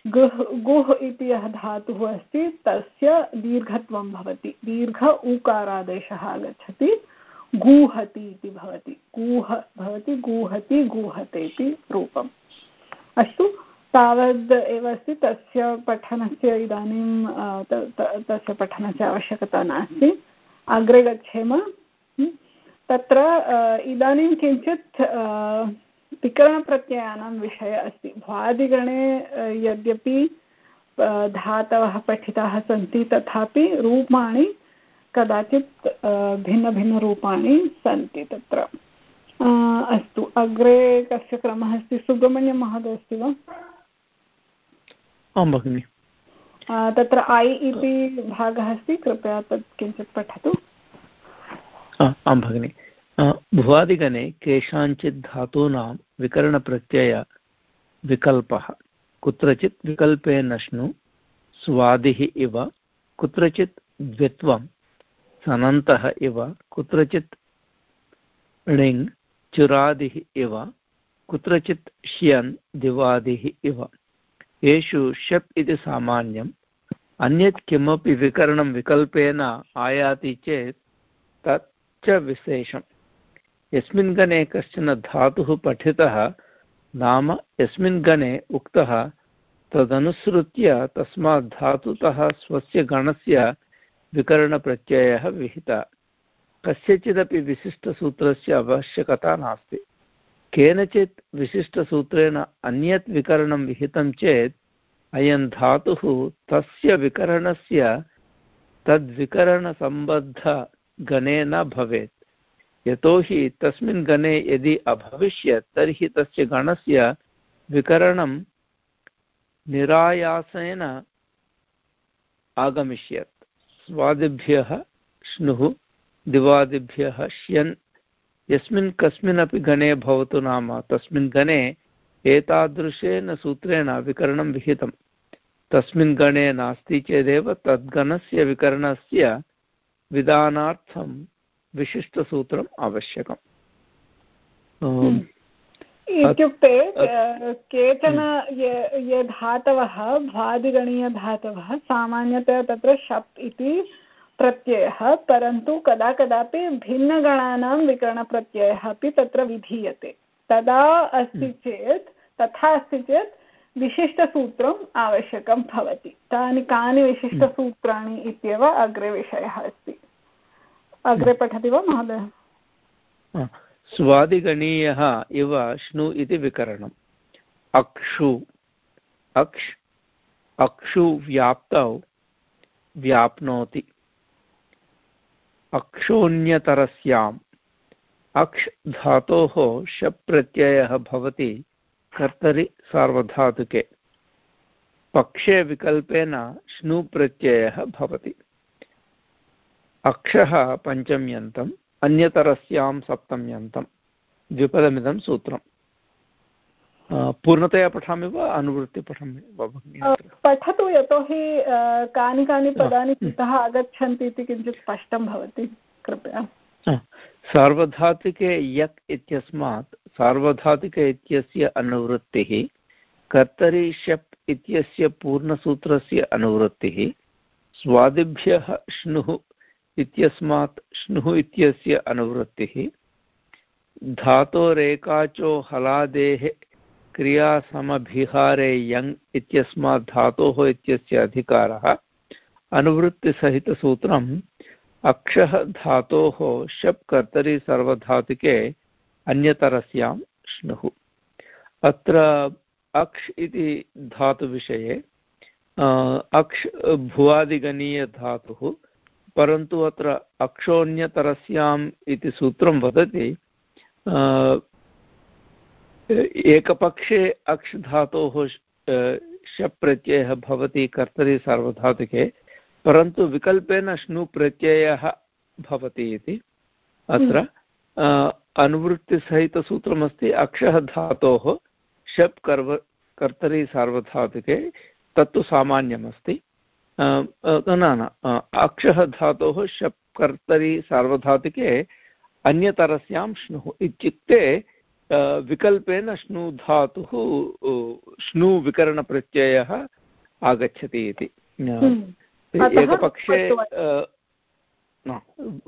गुह् गुह् इति यः धातुः अस्ति, तस्य दीर्घत्वं भवति। दीर्घ ऊकारादेशः आगच्छति। गूहति इति भवति। गूह भवति, गूहति गूहते इति रूपम्। अस्तु तावद् एव अस्ति, तस्य पठनस्य इदानीं तस्य पठनस्य आवश्यकता नास्ति। अग्रे गच्छेम। तत्र इदानीं किञ्चित् विकरणप्रत्ययानां विषये अस्ति। भ्वादिगणे यद्यपि धातवः पठिताः सन्ति, तथापि रूपाणि कदाचित् भिन्नभिन्नरूपाणि सन्ति तत्र। अस्तु। अग्रे कस्य क्रमः अस्ति? सुब्रह्मण्यमहोदय अस्ति वा? आं भगिनि। तत्र ऐ इति भागः अस्ति कृपया तत् किञ्चित् पठतु। आं भगिनि। भुवादिगणे केषाञ्चित् धातूनां विकरणप्रत्यय विकल्पः। कुत्रचित् विकल्पे नश्नु स्वादिः इव कुत्रचित् द्वित्वं सनन्तः इव कुत्रचित् णिङ् चुरादिः इव कुत्रचित् श्यन् दिवादिः इव। येषु शप् इति सामान्यम्, अन्यत् किमपि विकरणं विकल्पेन आयाति चेत् तच्च विशेषम्। यस्मिन् गणे कश्चन धातुः पठितः, नाम यस्मिन् गणे उक्तः, तदनुसृत्य तस्मात् धातुतः स्वस्य गणस्य विकरणप्रत्ययः विहितः। कस्यचिदपि विशिष्टसूत्रस्य आवश्यकता नास्ति। केनचित् विशिष्टसूत्रेण अन्यत् विकरणं विहितं चेत् अयं धातुः तस्य विकरणस्य तद्विकरणसम्बद्धगणे न भवेत्। यतोहि तस्मिन् गणे यदि अभविष्यत्, तर्हि तस्य गणस्य विकरणं निरायासेन आगमिष्यत्। स्वादिभ्यः श्नुः, दिवादिभ्यः श्यन् यस्मिन् कस्मिन्नपि गणे भवतु नाम। तस्मिन् गणे एतादृशेन सूत्रेण विकरणं विहितं तस्मिन् गणे नास्ति चेदेव तद्गणस्य विकरणस्य विधानार्थं विशिष्टसूत्रम् आवश्यकम्। इत्युक्ते केचन ये धातवः भादिगणीयधातवः सामान्यतया तत्र शप् इति प्रत्ययः परन्तु कदा कदापि भिन्नगणानां विकरणप्रत्ययः अपि तत्र विधीयते। तदा अस्ति हम्म। चेत् तथा अस्ति चेत् विशिष्टसूत्रम् आवश्यकं भवति। तानि कानि विशिष्टसूत्राणि इत्येव अग्रे विषयः अस्ति। अग्रे पठति वा महोदय? स्वादिगणीयः इव श्नु इति विकरणम्। अक्षु। अक्ष्। अक्षु व्याप्तौ। व्याप्नोति। अक्षोन्यतरस्याम्। अक्ष् धातोः शप् प्रत्ययः भवति कर्तरि सार्वधातुके। पक्षे विकल्पेन श्नु प्रत्ययः भवति। अक्षः पञ्चम्यन्तम्, अन्यतरस्यां सप्तम्यन्तं द्विपदमिदं सूत्रम्। पूर्णतया पठामि वा अनुवृत्ति पठामि वा भगिनि पठतु यतोहि कानि कानि पदानि कुतः आगच्छन्ति इति किञ्चित् स्पष्टं भवति कृपया। सार्वधातुके यक् इत्यस्मात् सार्वधातुक इत्यस्य अनुवृत्तिः कर्तरि शप् इत्यस्य पूर्णसूत्रस्य अनुवृत्तिः स्वादिभ्यः श्नुः इत्यस्मात् श्नुः इत्यस्य अनुवृत्तिः धातोरेकाचो हलादेः क्रियासमभिहारे यङ् इत्यस्मात् धातोः इत्यस्य अधिकारः। अनुवृत्तिसहितसूत्रम्, अक्षः धातोः शप् कर्तरि सर्वधातुके अन्यतरस्यां श्नुः। अत्र अक्ष् इति धातुविषये अक्ष् भुवादिगणीयधातुः, परन्तु अत्र अक्षोन्यतरस्याम् इति सूत्रं वदति एकपक्षे अक्ष् धातोः शप् प्रत्ययः भवति कर्तरि सार्वधातुके परन्तु विकल्पेन श्नु प्रत्ययः भवति इति। अत्र अनुवृत्तिसहितसूत्रमस्ति अक्षः धातोः शप् कर्व कर्तरि सार्वधातुके तत्तु सामान्यमस्ति। न न अक्षः धातोः शप् कर्तरि सार्वधातुके अन्यतरस्यां श्नुः इत्युक्ते विकल्पेन श्नु धातुः श्नु विकरणप्रत्ययः आगच्छति इति हम्म। एकपक्षे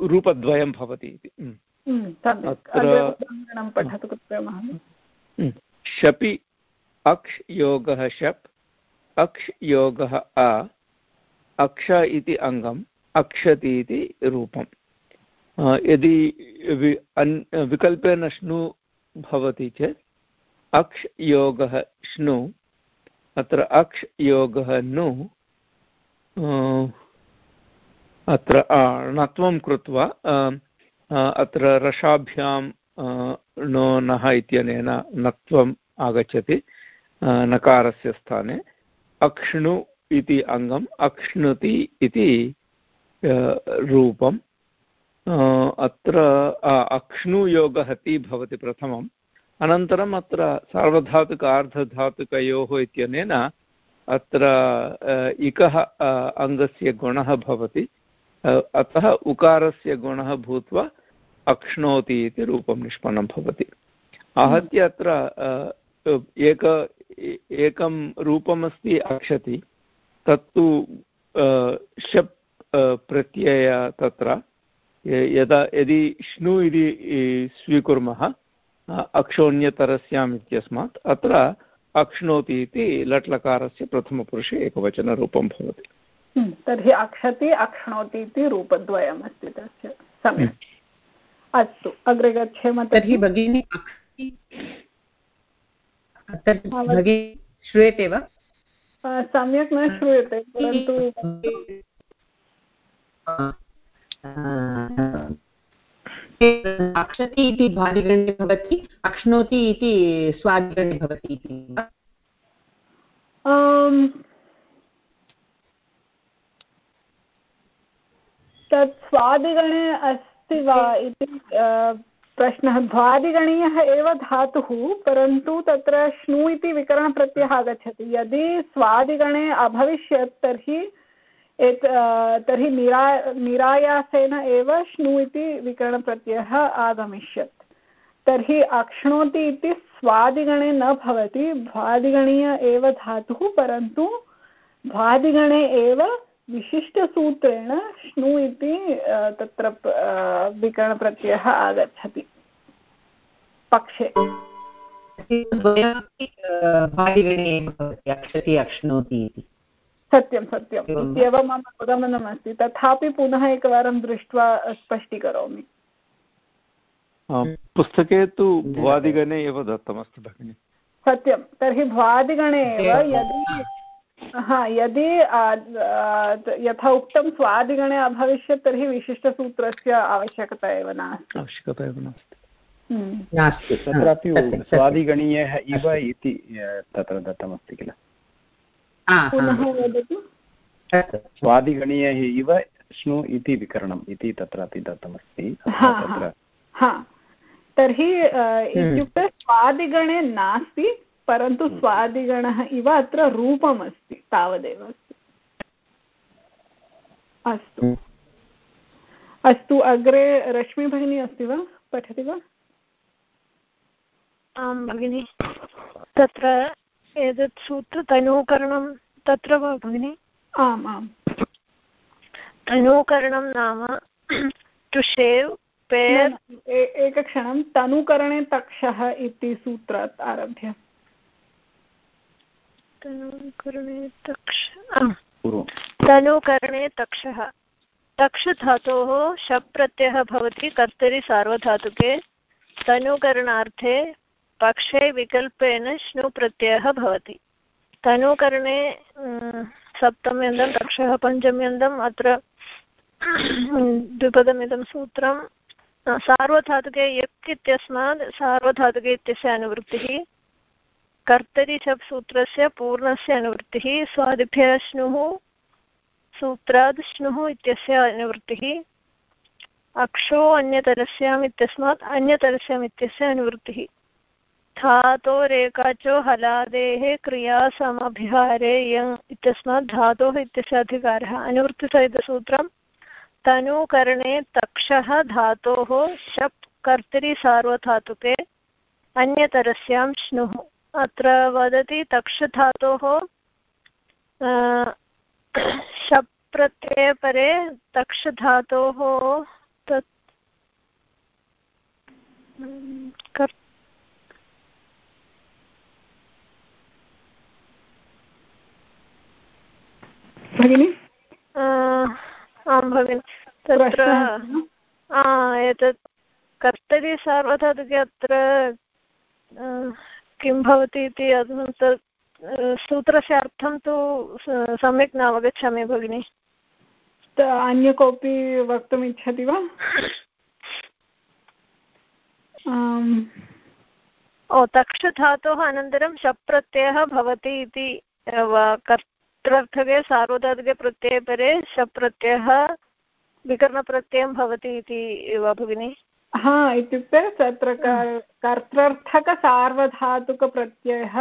रूपद्वयं भवति इति हम्म। हम्म। शपि अक्ष् योगः शप् अक्ष् योगः अ अक्ष इति अङ्गम् अक्षति इति रूपं यदि विकल्पेन श्नु भवति चेत्, अक्ष् योगः श्नु, अत्र अक्ष् योगः नु अत्र णत्वं कृत्वा अत्र रसाभ्यां नो नः इत्यनेन नत्वम् आगच्छति नकारस्य स्थाने। अक्ष्णु इति अङ्गम्, अक्ष्णुति इति रूपं अत्र अक्ष्णुयोगः ति भवति प्रथमम्। अनन्तरम् अत्र सार्वधातुक अर्धधातुकयोः इत्यनेन अत्र इकः अङ्गस्य गुणः भवति। अतः उकारस्य गुणः भूत्वा अक्ष्णोति इति रूपं निष्पन्नं भवति। आहत्य अत्र एक, एकं रूपमस्ति अक्षति। तत्तु शप् प्रत्यय तत्र। यदा यदि श्नु इति स्वीकुर्मः अक्षोन्यतरस्याम् इत्यस्मात् अत्र अक्ष्णोति इति लट्लकारस्य प्रथमपुरुषे एकवचनरूपं भवति। हम्म, तर्हि अक्षति अक्ष्णोति इति रूपद्वयम् अस्ति तस्य सम्यक्। अस्तु अग्रे गच्छेम तर्हि। भगिनी श्रूयते वा? सम्यक् न श्रूयते परन्तु अक्षति इति भादिगणे भवति, अक्ष्णोति इति स्वादिगणे भवति इति। तत् स्वादिगणे अस्ति वा इति प्रश्नः। द्वादिगणीयः एव धातुः, परन्तु तत्र श्नु इति विकरणप्रत्ययः आगच्छति। यदि स्वादिगणे अभविष्यत्, तर्हि एक तर्हि निरा, निरायासेन एव श्नु इति विकरणप्रत्ययः आगमिष्यत्। तर्हि अक्ष्णोति इति स्वादिगणे न भवति भ्वादिगणीय एव धातुः, परन्तु भ्वादिगणे एव विशिष्टसूत्रेण श्नु इति तत्र विकरणप्रत्ययः आगच्छति। पक्षे। अक्षति अक्ष्णोति इति। सत्यं सत्यम् इत्येव मम अवगमनमस्ति तथापि पुनः एकवारं दृष्ट्वा स्पष्टीकरोमि। पुस्तके तु भ्वादिगणे एव दत्तमस्ति भगिनि। सत्यं। तर्हि भ्वादिगणे एव यदि हा यदि यथा उक्तं स्वादिगणे अभविष्यत् तर्हि विशिष्टसूत्रस्य आवश्यकता एव नास्ति। आवश्यकता एव नास्ति। हम्म। नास्ति। तत्रापि स्वादिगणीयः इव इति तत्र दत्तमस्ति किल? पुनः वदतु। स्वादिगणीयः इव श्नु इति विकरणम् इति तत्रापि दत्तमस्ति तर्हि इत्युक्ते स्वादिगणे नास्ति परन्तु हम्म। स्वादिगणः इव अत्र रूपमस्ति तावदेव अस्ति। अस्तु। हम्म। अस्तु अग्रे रश्मि भगिनी अस्ति वा? पठति वा? आं भगिनि। तत्र एतत् सूत्रतनूकरणं तत्र वा भगिनि? आम् आम्। तनूकरणं नाम टु शेव् पेर् एकक्षणं तनुकरणे तक्षः इति सूत्रात् आरभ्य। तनुकरणे तक्ष तनुकरणे तक्षः। तक्षधातोः शप् प्रत्ययः भवति कर्तरि सार्वधातुके। तनुकरणार्थे पक्षे विकल्पेन श्नु प्रत्ययः भवति। तनुकरणे सप्तम्यन्तं तक्षः पञ्चम्यन्तम् अत्र द्विपदमिदं सूत्रं सार्वधातुके यक् इत्यस्मात् सार्वधातुके इत्यस्य अनुवृत्तिः, कर्तरि शप् सूत्रस्य पूर्णस्य अनुवृत्तिः, स्वादिभ्यः श्नुः सूत्रात् श्नुः इत्यस्य अनुवृत्तिः, अक्षो अन्यतरस्याम् इत्यस्मात् अन्यतरस्याम् इत्यस्य अनुवृत्तिः। धातोरेकाचो हलादेः क्रियासमभिहारे यङ् इत्यस्मात् धातोः इत्यस्य अधिकारः अनुवृत्तिसहितसूत्रं, तनुकरणे तक्षः धातोः शप् कर्तरि सार्वधातुके अन्यतरस्यां श्नुः अत्र वदति तक्षधातोः शप् प्रत्ययपरे तक्षधातोः तत् भगिनि? आं भगिनि तत्र एतत् कर्तरि सार्वधातुके अत्र किं भवति इति तत् सूत्रस्य अर्थं तु सम्यक् न अवगच्छामि भगिनि अन्य कोऽपि वक्तुम् इच्छति वा ओ तक्षधातोः अनन्तरं शप्रत्ययः भवति इति कर्तृर्थके सार्वधातुके प्रत्यये परे शप्रत्ययः विकरणप्रत्ययं भवति इति वा भगिनि? हा इत्युक्ते तत्र कर्तृर्थकसार्वधातुकप्रत्ययः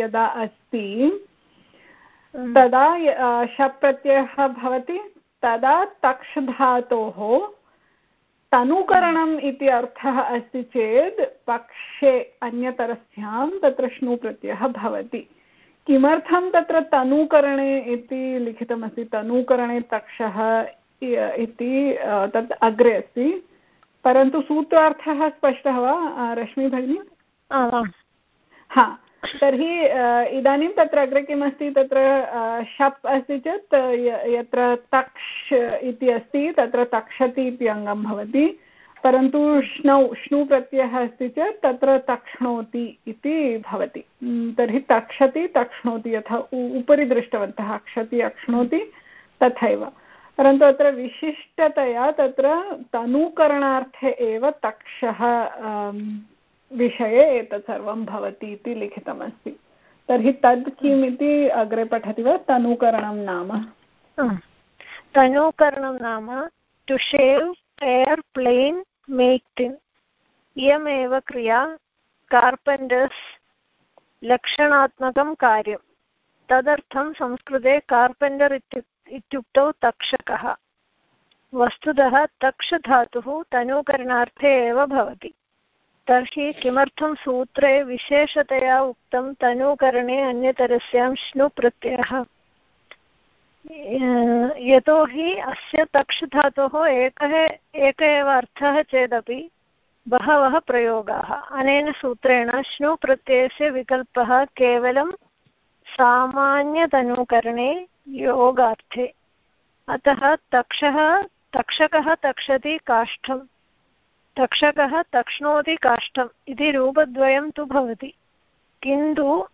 यदा अस्ति तदा शप् प्रत्ययः भवति तदा तक्ष धातोः तनुकरणम् इति अर्थः अस्ति चेत् पक्षे अन्यतरस्यां तत्र श्नु प्रत्ययः भवति। किमर्थं तत्र तनूकरणे इति लिखितमस्ति तनूकरणे तक्षः इति तत् अग्रे अस्ति। परन्तु सूत्रार्थः स्पष्टः वा रश्मि भगिनी? हा तर्हि इदानीं तत्र अग्रे किमस्ति तत्र शप् अस्ति चेत् यत्र तक्ष् इति अस्ति तत्र तक्षति इति अङ्गं भवति। परन्तु श्नौ श्नु प्रत्ययः अस्ति चेत् तत्र तक्ष्णोति इति भवति। तर्हि तक्षति, तक्ष्णोति यथा उपरि दृष्टवन्तः अक्षति अक्ष्णोति तथैव। परन्तु अत्र विशिष्टतया तत्र तनूकरणार्थे एव तक्षः विषये एतत् सर्वं भवति इति लिखितमस्ति। तर्हि तद् किम् इति अग्रे पठति वा? तनूकरणं नाम? तनूकरणं नाम टु शेव् एर् प्लेन् मेक् इयमेव क्रिया कार्पेण्टर्स् लक्षणात्मकं कार्यं। तदर्थं संस्कृते कार्पेण्टर् इत्युक्ते तक्षकः। वस्तुतः तक्षधातुः तनूकरणार्थे एव भवति। तर्हि किमर्थं सूत्रे विशेषतया उक्तं तनूकरणे अन्यतरस्यां श्नु यतोहि अस्य तक्षधातोः एकः, एक एव अर्थः चेदपि बहवः प्रयोगाः। अनेन सूत्रेण श्नु प्रत्ययस्य विकल्पः केवलं सामान्यतनुकरणे योगार्थे। अतः तक्षः, तक्षकः तक्षति काष्ठं तक्षकः तक्ष्णोति काष्ठम् इति रूपद्वयं तु भवति। किन्तु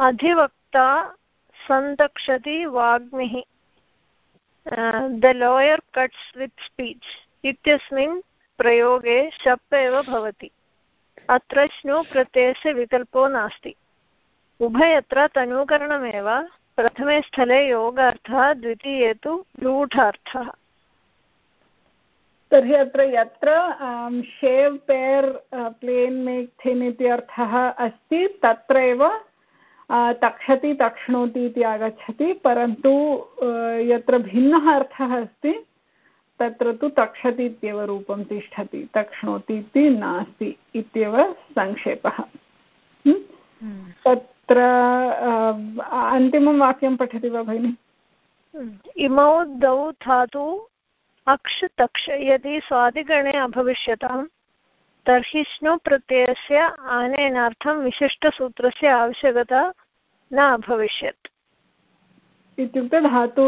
अधिवक्ता सन्तक्षति वाग्मिः the lawyer cuts with speech इत्यस्मिन् प्रयोगे शप् एव भवति। अत्र श्नु विकल्पो नास्ति। उभयत्र तनूकरणमेव। प्रथमे स्थले योगार्थः, द्वितीये तु रूढार्थः। तर्हि अत्र यत्र shave pare plane make thin इति अर्थः अस्ति तत्रैव तक्षति तक्ष्णोति इति आगच्छति परन्तु यत्र भिन्नः अर्थः अस्ति तत्र तु तक्षति इत्येव रूपं तिष्ठति तक्ष्णोति इति नास्ति इत्येव संक्षेपः। तत्र अन्तिमं वाक्यं पठति वा भगिनि? इमौ द्वौ धातु अक्ष तक्ष यदि स्वादिगणे अभविष्यतां तर्हि स्नु प्रत्ययस्य आनयनार्थं विशिष्टसूत्रस्य आवश्यकता न अभविष्यत् इत्युक्ते धातु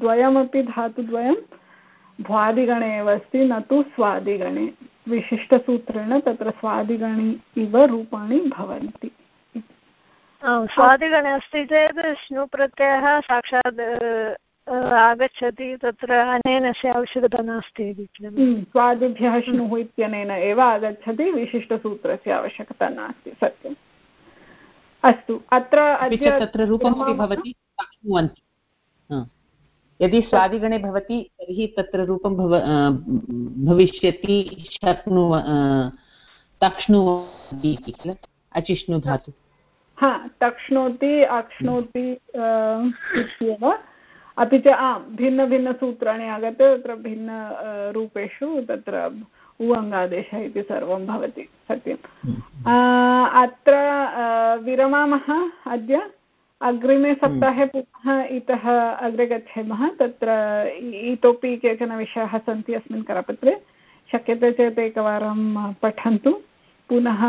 द्वयमपि धातुद्वयं भ्वादिगणे एव अस्ति न तु स्वादिगणे। विशिष्टसूत्रेण तत्र स्वादिगणे इव रूपाणि भवन्ति। स्वादिगणे अस्ति चेत् स्नु प्रत्ययः साक्षात् आगच्छति तत्र अनेनस्य आवश्यकता नास्ति इति स्वादिभ्यः श्नुः इत्यनेन एव आगच्छति विशिष्टसूत्रस्य आवश्यकता नास्ति सत्यम्। अस्तु अत्र तत्र रूपमपि भवति यदि स्वादिगणे भवति तर्हि तत्र रूपं भव भविष्यति शक्नु तक्ष्णुवति इति किल? अचिष्णु धातु हा तक्ष्णोति अक्ष्णोति इत्येव। अपि च आम् भिन्नभिन्नसूत्राणि आगत्य तत्र भिन्न रूपेषु तत्र उ अङ्गादेशः इति सर्वं भवति सत्यम्। अत्र विरमामः अद्य। अग्रिमे सप्ताहे पुनः इतः अग्रे गच्छेमः। तत्र इतोपि केचन विषयाः सन्ति अस्मिन् करपत्रे। शक्यते चेत् एकवारं पठन्तु। पुनः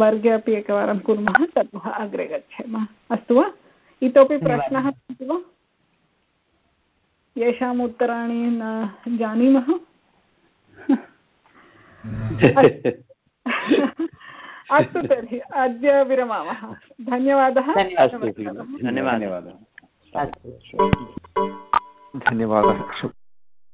वर्गे अपि एकवारं कुर्मः ततः अग्रे गच्छेमः। अस्तु वा? इतोपि प्रश्नाः सन्ति वा? येषाम् उत्तराणि न जानीमः। अस्तु तर्हि अद्य विरमामः। धन्यवादः। धन्यवादः। धन्यवादः।